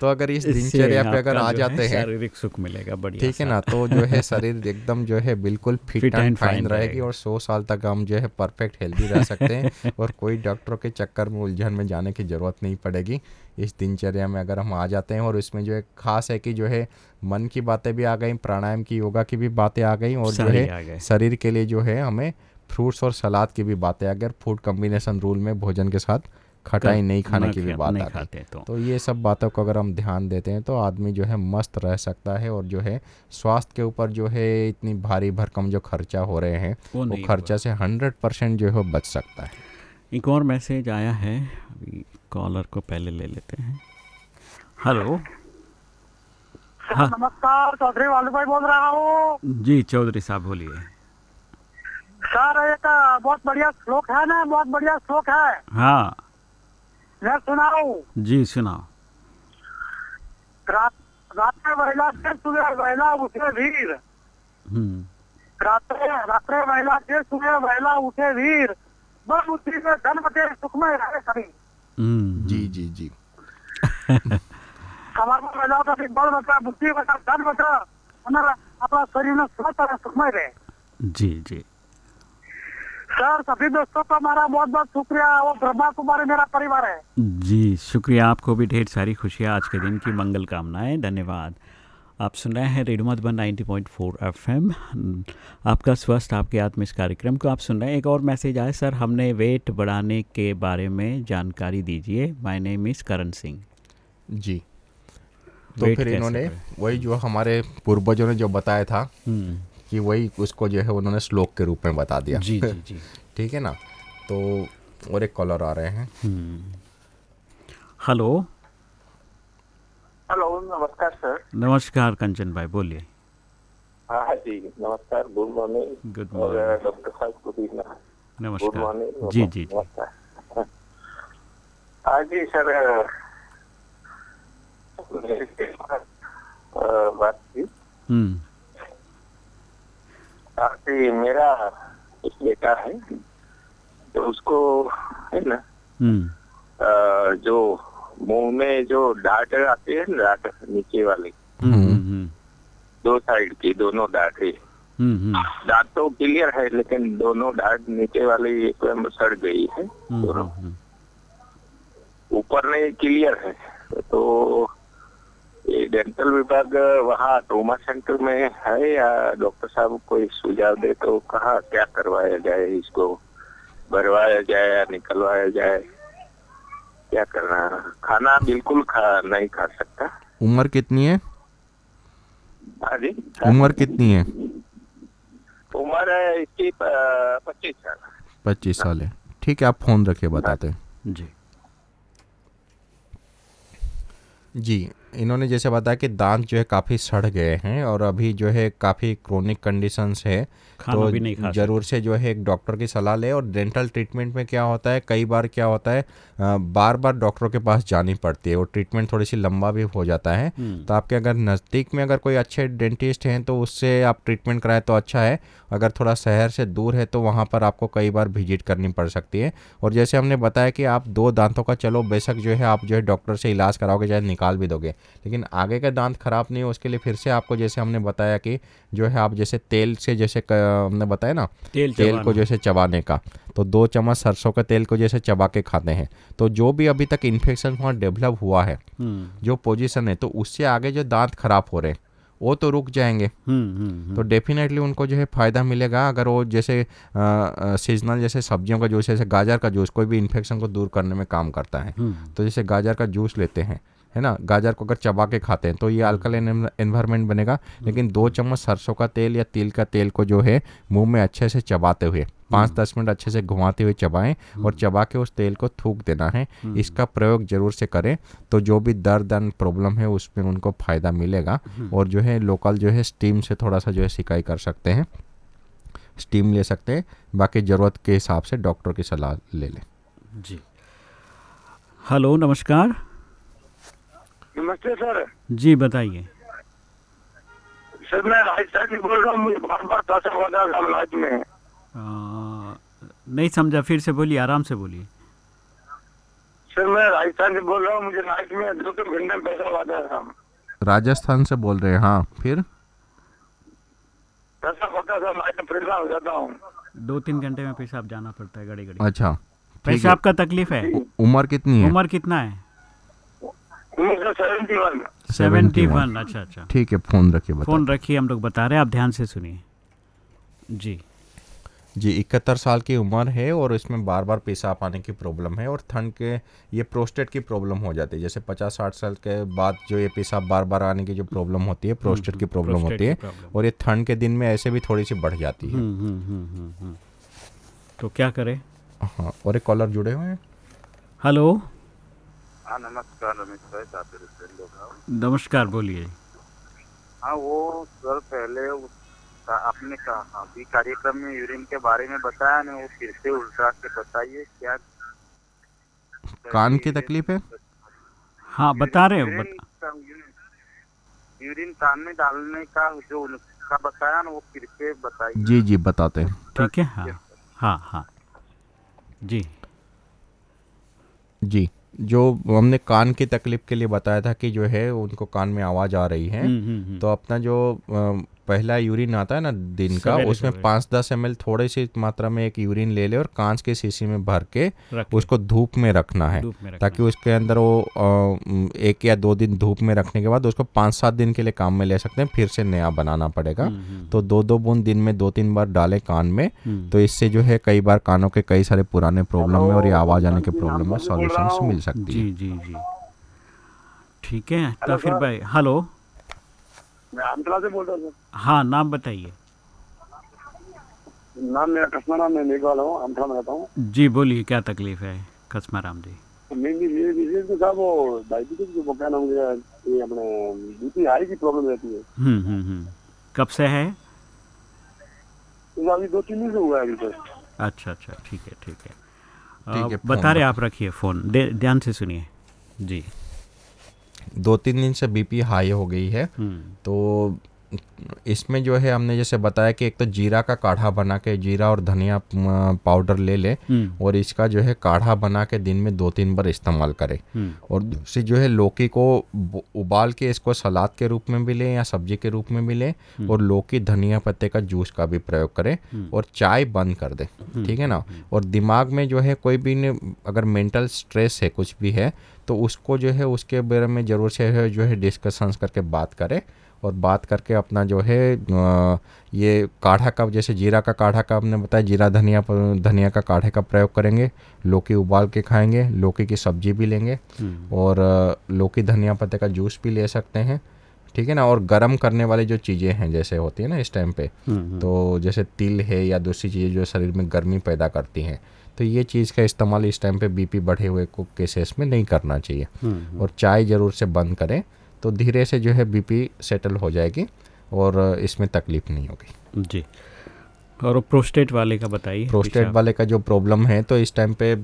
तो अगर इस दिनचर्या पे अगर आ जाते हैं शारीरिक सुख मिलेगा बढ़िया ठीक है ना? तो जो है शरीर एकदम जो है बिल्कुल फिट एंड फाइन रहेगी और सौ साल तक हम जो है परफेक्ट हेल्दी रह सकते हैं और कोई डॉक्टरों के चक्कर में उलझन में जाने की ज़रूरत नहीं पड़ेगी। इस दिनचर्या में अगर हम आ जाते हैं और इसमें जो है खास है कि जो है मन की बातें भी आ गई प्राणायाम की योगा की भी बातें आ गई और जो है शरीर के लिए जो है हमें फ्रूट्स और सलाद की भी बातें अगर फ़ूड कम्बिनेशन रूल में भोजन के साथ खटाई नहीं खाने की भी बात नहीं आ गई खाते तो। तो ये सब बातों को अगर हम ध्यान देते हैं तो आदमी जो है मस्त रह सकता है और जो है स्वास्थ्य के ऊपर जो है इतनी भारी भरकम जो खर्चा हो रहे हैं वो वो खर्चा से हंड्रेड परसेंट जो है बच सकता है। एक और मैसेज आया है अभी कॉलर को पहले ले लेते हैं। हेलो। हाँ। नमस्कार चौधरी वालू भाई बोल रहा हूँ। जी चौधरी साहब बोलिए। सर एक बहुत बढ़िया श्लोक है ना बहुत बढ़िया श्लोक है। हाँ। मैं सुनाऊं? जी सुनाओ। रात रात्रे महिला से सुबह महिला उठे वीर हम्म। रात्रे रात्रे महिला से सुबह महिला उठे वीर बुद्धि में धन बटे रहे सभी। हम्म, जी जी जी। हमारा महिलाओं का भी बड़ बचा बुद्धि बचा धन बचा। हमारा अपना शरीर में स्वस्थ और सुखमय रहे। जी जी। सर सभी दोस्तों का हमारा बहुत बहुत शुक्रिया। वो ब्रह्मा कुमारी मेरा परिवार है। जी शुक्रिया। आपको भी ढेर सारी खुशियाँ आज के दिन की। मंगल कामनाएँ। धन्यवाद। आप सुन रहे हैं रेडियो मधुबन 90.4 एफएम। आपका स्वस्थ आपके आत्म इस कार्यक्रम को आप सुन रहे हैं। एक और मैसेज आया सर हमने वेट बढ़ाने के बारे में जानकारी दीजिए। My name is Karan Singh. जी। तो फिर इन्होंने वही जो हमारे पूर्वजों ने जो बताया था हम्म, कि वही उसको जो है उन्होंने श्लोक के रूप में बता दिया। जी जी जी। ठीक है ना? तो और एक कॉलर आ रहे हैं। हम्म। हेलो हेलो नमस्कार सर नमस्कार कंचन भाई बोलिए। हाँ जी नमस्कार good morning good morning doctor साहब को भी नमस्कार। जी जी जी। हाँ जी सर बात के। हम्म ताकि मेरा एक बेटा है तो उसको है ना हम्म। अ, जो मुँह में जो डांट आती है ना डांट नीचे वाली हम्म हम्म। दो साइड की दोनों डांट ही। हम्म हम्म। दांत तो क्लियर है लेकिन दोनों दांत नीचे वाली एकदम सड़ गई है। हम्म, दोनों हम्म, ऊपर नहीं क्लियर है। तो ये डेंटल विभाग वहाँ ट्रोमा सेंटर में है या डॉक्टर साहब कोई सुझाव दे तो कहा क्या करवाया जाए इसको भरवाया जाए या निकलवाया जाए? क्या करना खाना बिल्कुल खा नहीं खा सकता। उम्र कितनी है? हाँ जी। उम्र कितनी है? उम्र है इसकी पच्चीस साल। पच्चीस साल है। ठीक है आप फ़ोन रखिए बताते हैं। जी। जी। इन्होंने जैसे बताया कि दांत जो है काफ़ी सड़ गए हैं और अभी जो है काफ़ी क्रोनिक कंडीशंस है। खाना भी नहीं खा तो ज़रूर से जो है एक डॉक्टर की सलाह ले और डेंटल ट्रीटमेंट में क्या होता है कई बार क्या होता है बार बार डॉक्टरों के पास जानी पड़ती है। और ट्रीटमेंट थोड़ी सी लंबा भी हो जाता है। हम्म। तो आपके अगर नज़दीक में अगर कोई अच्छे डेंटिस्ट हैं तो उससे आप ट्रीटमेंट कराएँ तो अच्छा है। अगर थोड़ा शहर से दूर है तो वहाँ पर आपको कई बार विज़िट करनी पड़ सकती है। और जैसे हमने बताया कि आप दो दांतों का चलो बेशक जो है आप जो है डॉक्टर से इलाज कराओगे चाहे निकाल भी दोगे। लेकिन आगे का दांत खराब नहीं हो उसके लिए फिर से आपको जैसे हमने बताया कि जो है आप जैसे तेल से जैसे हमने बताया ना तेल तेल को जैसे चबाने का तो दो चम्मच सरसों के तेल को जैसे चबा के खाते हैं। तो जो भी अभी तक इन्फेक्शन वहाँ डेवलप हुआ है हम्म। जो पोजिशन है तो उससे आगे जो दांत खराब हो रहे हैं वो तो रुक जाएँगे। हम्म हम्म तो डेफिनेटली उनको जो है फ़ायदा मिलेगा अगर वो जैसे सीजनल जैसे सब्जियों का जूस जैसे गाजर का जूस कोई भी इन्फेक्शन को दूर करने में काम करता है। तो जैसे गाजर का जूस लेते हैं है ना गाजर को अगर चबा के खाते हैं तो ये अल्कलाइन एनवायरनमेंट बनेगा। लेकिन दो चम्मच सरसों का तेल या तिल का तेल को जो है मुँह में अच्छे से चबाते हुए पाँच दस मिनट अच्छे से घुमाते हुए चबाएँ और चबा के उस तेल को थूक देना है। इसका प्रयोग ज़रूर से करें तो जो भी दर्द एंड प्रॉब्लम है उसमें उनको फ़ायदा मिलेगा और जो है लोकल जो है स्टीम से थोड़ा सा जो है सिकाई कर सकते हैं। स्टीम ले सकते हैं बाकी ज़रूरत के हिसाब से डॉक्टर की सलाह ले लें। जी। हेलो नमस्कार। नमस्ते सर। जी बताइए। सर मैं राजस्थान से बोल रहा हूँ मुझे बार बार पैसा था रात में आ, नहीं समझा फिर से बोलिए आराम से बोलिए। सर मैं राजस्थान से बोल रहा हूँ मुझे नाइट में दो तीन घंटे में पैसा हुआ था राजस्थान से बोल रहे हैं हाँ फिर? पैसा होता था नाइट में परेशान हो जाता हूँ। दो तीन घंटे में पेशाब जाना पड़ता है घड़ी घड़ी अच्छा ठीक है। पेशाब का तकलीफ़ है? उम्र कितनी है? उम्र कितना है? सेवेंटी वन अच्छा अच्छा। ठीक है फ़ोन रखिए फ़ोन रखिए हम लोग बता रहे हैं आप ध्यान से सुनिए। जी। जी इकहत्तर साल की उम्र है और इसमें बार बार पेशाब आने की प्रॉब्लम है और ठंड के ये प्रोस्टेट की प्रॉब्लम हो जाती है। जैसे पचास साठ साल के बाद जो ये पेशाब बार बार आने की जो प्रॉब्लम होती है प्रोस्टेट की प्रॉब्लम होती है और ये ठंड के दिन में ऐसे भी थोड़ी सी बढ़ जाती है। हम्म हम्म हम्म हम्म, हम्म। तो क्या करें? हाँ और एक कॉलर जुड़े हुए हैं? हेलो? हाँ नमस्कार रमेश भाई हूँ। नमस्कार बोलिए। हाँ वो सर पहले आपने कहा अभी कार्यक्रम में यूरिन के बारे में बताया ना वो फिर से उल्टा के बताइए क्या कान की तकलीफ़ है? हाँ बता रहे हो बता, यूरिन कान में डालने का जो उनका बताया ना वो फिर से बताइए। जी जी बताते हैं। ठीक है हाँ हाँ हाँ। जी। जी। जो हमने कान की तकलीफ़ के लिए बताया था कि जो है उनको कान में आवाज़ आ रही है हम्म, हम्म, हम्म। तो अपना जो पहला यूरिन आता है ना दिन का उसमें। पाँच दस एम थोड़ी सी मात्रा में एक यूरिन ले ले और कांच के शीशी में भर के उसको धूप में रखना है में रखना ताकि उसके अंदर वो एक या दो दिन धूप में रखने के बाद उसको पाँच सात दिन के लिए काम में ले सकते हैं फिर से नया बनाना पड़ेगा। हम्म, हम्म, तो दो दो बूंद दिन में दो तीन बार डालें कान में हम्म। तो इससे जो है कई बार कानों के कई सारे पुराने प्रॉब्लम में और ये आवाज़ आने के प्रॉब्लम में सॉल्यूशन मिल सकती जी है। जी जी ठीक है तो फिर भाई हेलो। मैं आमतला से बोल रहा हूँ हाँ नाम बताइए। नाम मेरा कसमा नाम मैं मेघवाल हूँ आमतला में रहता हूँ। जी बोलिए क्या तकलीफ़ है कसमा राम जी मेरी तो साहब वो डायबिटीज़ जो क्या नाम ये अपने बीपी हाई की प्रॉब्लम रहती है। हम्म हम्म हम्म। कब से है? तो अभी दो तीन दिन से हुआ है अभी अच्छा अच्छा ठीक है ठीक है। ठीक है, बता रहे आप रखिए फ़ोन। ध्यान से सुनिए। जी। दो तीन दिन से बीपी हाई हो गई है। हम्म। तो इसमें जो है हमने जैसे बताया कि एक तो जीरा का काढ़ा बना के जीरा और धनिया पाउडर ले ले हम्म। और इसका जो है काढ़ा बना के दिन में दो तीन बार इस्तेमाल करें। हम्म। और दूसरी जो है लौकी को उबाल के इसको सलाद के रूप में भी लें या सब्ज़ी के रूप में भी लें और लौकी धनिया पत्ते का जूस का भी प्रयोग करें और चाय बंद कर दें ठीक है ना? और दिमाग में जो है कोई भी अगर मेंटल स्ट्रेस है कुछ भी है तो उसको जो है उसके बारे में ज़रूर से है जो है डिस्कशंस करके बात करें और बात करके अपना जो है ये काढ़ा का जैसे जीरा का काढ़ा का हमने बताया जीरा धनिया धनिया का काढ़े का प्रयोग करेंगे लौकी उबाल के खाएँगे लौकी की सब्ज़ी भी लेंगे और लौकी धनिया पत्ते का जूस भी ले सकते हैं ठीक है ना और गर्म करने वाली जो चीज़ें हैं जैसे होती है ना इस टाइम पे तो जैसे तिल है या दूसरी चीज़ें जो शरीर में गर्मी पैदा करती हैं तो ये चीज़ का इस्तेमाल इस टाइम पे बीपी बढ़े हुए को केसेस में नहीं करना चाहिए। और चाय ज़रूर से बंद करें तो धीरे से जो है बीपी सेटल हो जाएगी और इसमें तकलीफ़ नहीं होगी। जी। और प्रोस्टेट वाले का बताइए प्रोस्टेट वाले का जो प्रॉब्लम है तो इस टाइम पे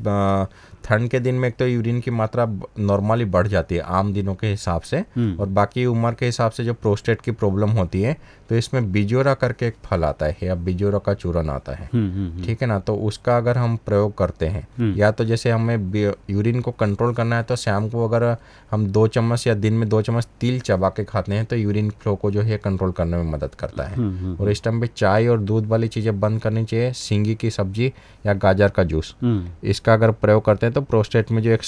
ठंड के दिन में एक तो यूरिन की मात्रा नॉर्मली बढ़ जाती है आम दिनों के हिसाब से। हम्म। और बाकी उम्र के हिसाब से जो प्रोस्टेट की प्रॉब्लम होती है तो इसमें बिजोरा करके एक फल आता है या बिजोरा का चूरन आता है। हम्म हम्म ठीक है ना? तो उसका अगर हम प्रयोग करते हैं। या तो जैसे हमें यूरिन को कंट्रोल करना है तो शाम को अगर हम दो चम्मच या दिन में दो चम्मच तिल चबा के खाते हैं तो यूरिन फ्लो को जो है कंट्रोल करने में मदद करता है। और इस टाइम पे चाय और दूध वाली चीज़ें बंद करनी चाहिए सींगी की सब्ज़ी या गाजर का जूस। हम्म, इसका अगर प्रयोग करते हैं तो प्रोस्टेट में जो एक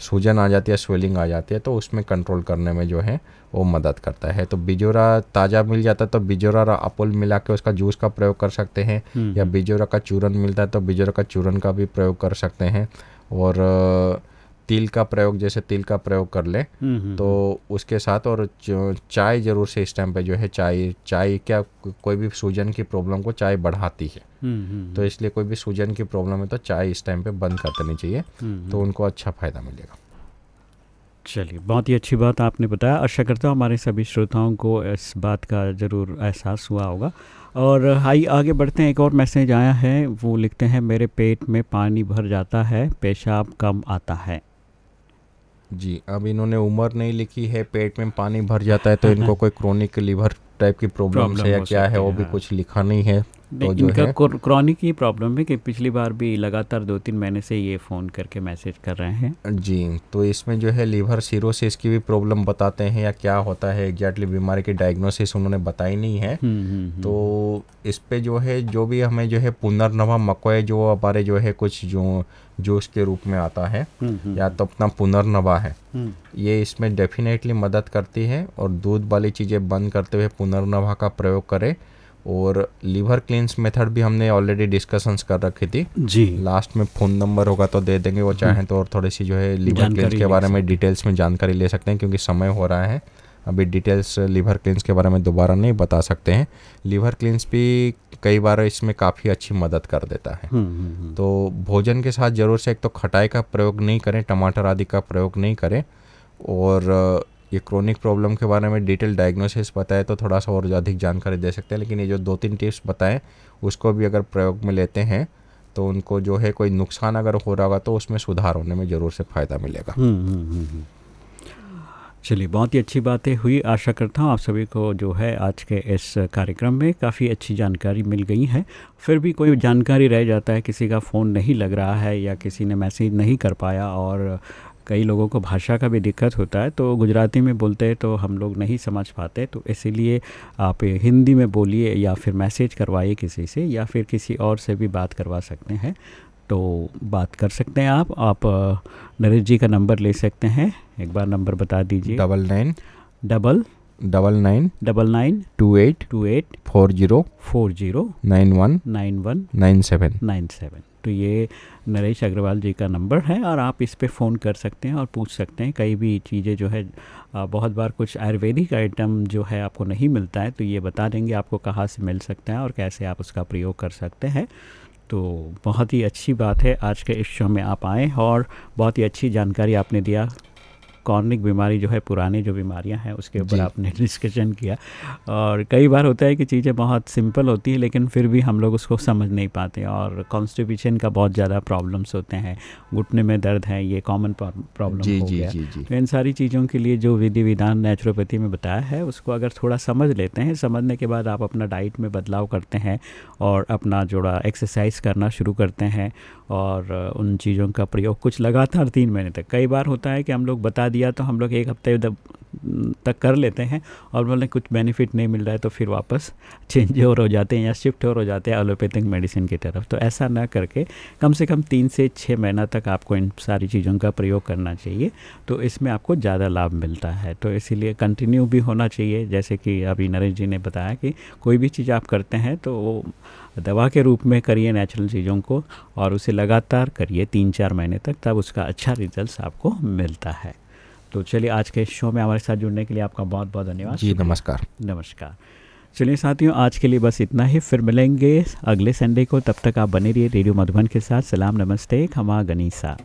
सूजन आ जाती है स्वेलिंग आ जाती है तो उसमें कंट्रोल करने में जो है वो मदद करता है। तो बिजोरा ताज़ा मिल जाता है तो बिजोरा और अपुल मिला के उसका जूस का प्रयोग कर सकते हैं हम्म, या बिजोरा का चूरन मिलता है तो बिजोरा का चूरन का भी प्रयोग कर सकते हैं। और तिल का प्रयोग जैसे तिल का प्रयोग कर ले हम्म, हम्म, तो उसके साथ और चाय ज़रूर से इस टाइम पे जो है चाय चाय क्या कोई भी सूजन की प्रॉब्लम को चाय बढ़ाती है। हम्म, हम्म, तो इसलिए कोई भी सूजन की प्रॉब्लम है तो चाय इस टाइम पे बंद कर देनी चाहिए हम्म, तो उनको अच्छा फ़ायदा मिलेगा। चलिए बहुत ही अच्छी बात आपने बताया। आशा करता हूँ हमारे सभी श्रोताओं को इस बात का ज़रूर एहसास हुआ होगा। और आइए आगे बढ़ते हैं। एक और मैसेज आया है वो लिखते हैं मेरे पेट में पानी भर जाता है पेशाब कम आता है। जी अब इन्होंने उम्र नहीं लिखी है पेट में पानी भर जाता है तो इनको कोई क्रोनिक लिवर टाइप की प्रॉब्लम है या क्या है वो भी हाँ। कुछ लिखा नहीं है तो जो इनका है क्रॉनिक ही प्रॉब्लम है कि पिछली बार भी लगातार दो तीन महीने से ये फ़ोन करके मैसेज कर रहे हैं। जी तो इसमें जो है लीवर सिरोसिस की भी प्रॉब्लम बताते हैं या क्या होता है एग्जैक्टली बीमारी की डायग्नोसिस उन्होंने बताई नहीं है। हम्म, हम्म, हम्म। तो इस पे जो है जो भी हमें जो है पुनर्नवा मकई जो हमारे जो है कुछ जो जूस के रूप में आता है या तो अपना पुनर्नवा है। ये इसमें डेफिनेटली मदद करती है और दूध वाली चीज़ें बंद करते हुए पुनर्नवा का प्रयोग करें। और लीवर क्लींस मेथड भी हमने ऑलरेडी डिस्कशंस कर रखी थी। जी। लास्ट में फ़ोन नंबर होगा तो दे देंगे वो चाहें तो और थोड़ी सी जो है लीवर क्लींस के बारे में डिटेल्स में जानकारी ले सकते हैं क्योंकि समय हो रहा है। अभी डिटेल्स लीवर क्लींस के बारे में दोबारा नहीं बता सकते हैं। लीवर क्लींस भी कई बार इसमें काफ़ी अच्छी मदद कर देता है। हम्म, हम्म, हम्म। तो भोजन के साथ ज़रूर से एक तो खटाई का प्रयोग नहीं करें टमाटर आदि का प्रयोग नहीं करें। और ये क्रोनिक प्रॉब्लम के बारे में डिटेल डायग्नोसिस बताए तो थोड़ा सा और अधिक जानकारी दे सकते हैं लेकिन ये जो दो तीन टिप्स बताएँ उसको भी अगर प्रयोग में लेते हैं तो उनको जो है कोई नुकसान अगर हो रहा होगा तो उसमें सुधार होने में ज़रूर से फ़ायदा मिलेगा। हम्म, हम्म, हम्म। चलिए बहुत ही अच्छी बातें हुई। आशा करता हूँ आप सभी को जो है आज के इस कार्यक्रम में काफ़ी अच्छी जानकारी मिल गई है। फिर भी कोई जानकारी रह जाता है किसी का फ़ोन नहीं लग रहा है या किसी ने मैसेज नहीं कर पाया और कई लोगों को भाषा का भी दिक्कत होता है तो गुजराती में बोलते हैं तो हम लोग नहीं समझ पाते तो इसीलिए आप हिंदी में बोलिए या फिर मैसेज करवाइए किसी से या फिर किसी और से भी बात करवा सकते हैं। तो बात कर सकते हैं आप आप नरेश जी का नंबर ले सकते हैं एक बार नंबर बता दीजिए। Double nine. Double. Double nine. Double nine. Two eight. Two eight. Four zero. Four zero. Nine one. Nine one. Nine seven. Nine seven. तो ये नरेश अग्रवाल जी का नंबर है और आप इस पे फ़ोन कर सकते हैं और पूछ सकते हैं। कई भी चीज़ें जो है बहुत बार कुछ आयुर्वेदिक आइटम जो है आपको नहीं मिलता है तो ये बता देंगे आपको कहाँ से मिल सकता है और कैसे आप उसका प्रयोग कर सकते हैं। तो बहुत ही अच्छी बात है, आज के इस शो में आप आएँ और बहुत ही अच्छी जानकारी आपने दिया। कॉर्निक बीमारी जो है पुरानी जो बीमारियाँ हैं उसके ऊपर आपने डिस्कशन किया। और कई बार होता है कि चीज़ें बहुत सिंपल होती है लेकिन फिर भी हम लोग उसको समझ नहीं पाते और कॉन्स्टिपेशन का बहुत ज़्यादा प्रॉब्लम्स होते हैं। घुटने में दर्द है ये कॉमन प्रॉब्लम हो गया। तो इन सारी चीज़ों के लिए जो विधि विधान नेचुरोपैथी में बताया है उसको अगर थोड़ा समझ लेते हैं समझने के बाद आप अपना डाइट में बदलाव करते हैं और अपना जोड़ा एक्सरसाइज करना शुरू करते हैं और उन चीज़ों का प्रयोग कुछ लगातार तीन महीने तक। कई बार होता है कि हम लोग बता दिया तो हम लोग एक हफ़्ते तक कर लेते हैं और बोले कुछ बेनिफिट नहीं मिल रहा है तो फिर वापस चेंज और हो जाते हैं या शिफ्ट और हो जाते हैं एलोपैथिक मेडिसिन की तरफ़। तो ऐसा ना करके कम से कम तीन से छः महीना तक आपको इन सारी चीज़ों का प्रयोग करना चाहिए। तो इसमें आपको ज़्यादा लाभ मिलता है। तो इसीलिए कंटिन्यू भी होना चाहिए। जैसे कि अभी नरेश जी ने बताया कि कोई भी चीज़ आप करते हैं तो वो दवा के रूप में करिए नेचुरल चीज़ों को और उसे लगातार करिए तीन चार महीने तक तब उसका अच्छा रिज़ल्ट आपको मिलता है। तो चलिए आज के शो में हमारे साथ जुड़ने के लिए आपका बहुत बहुत धन्यवाद। जी नमस्कार। नमस्कार। चलिए साथियों आज के लिए बस इतना ही। फिर मिलेंगे अगले संडे को। तब तक आप बने रहिए रेडियो मधुबन के साथ। सलाम नमस्ते खमा गनीसा।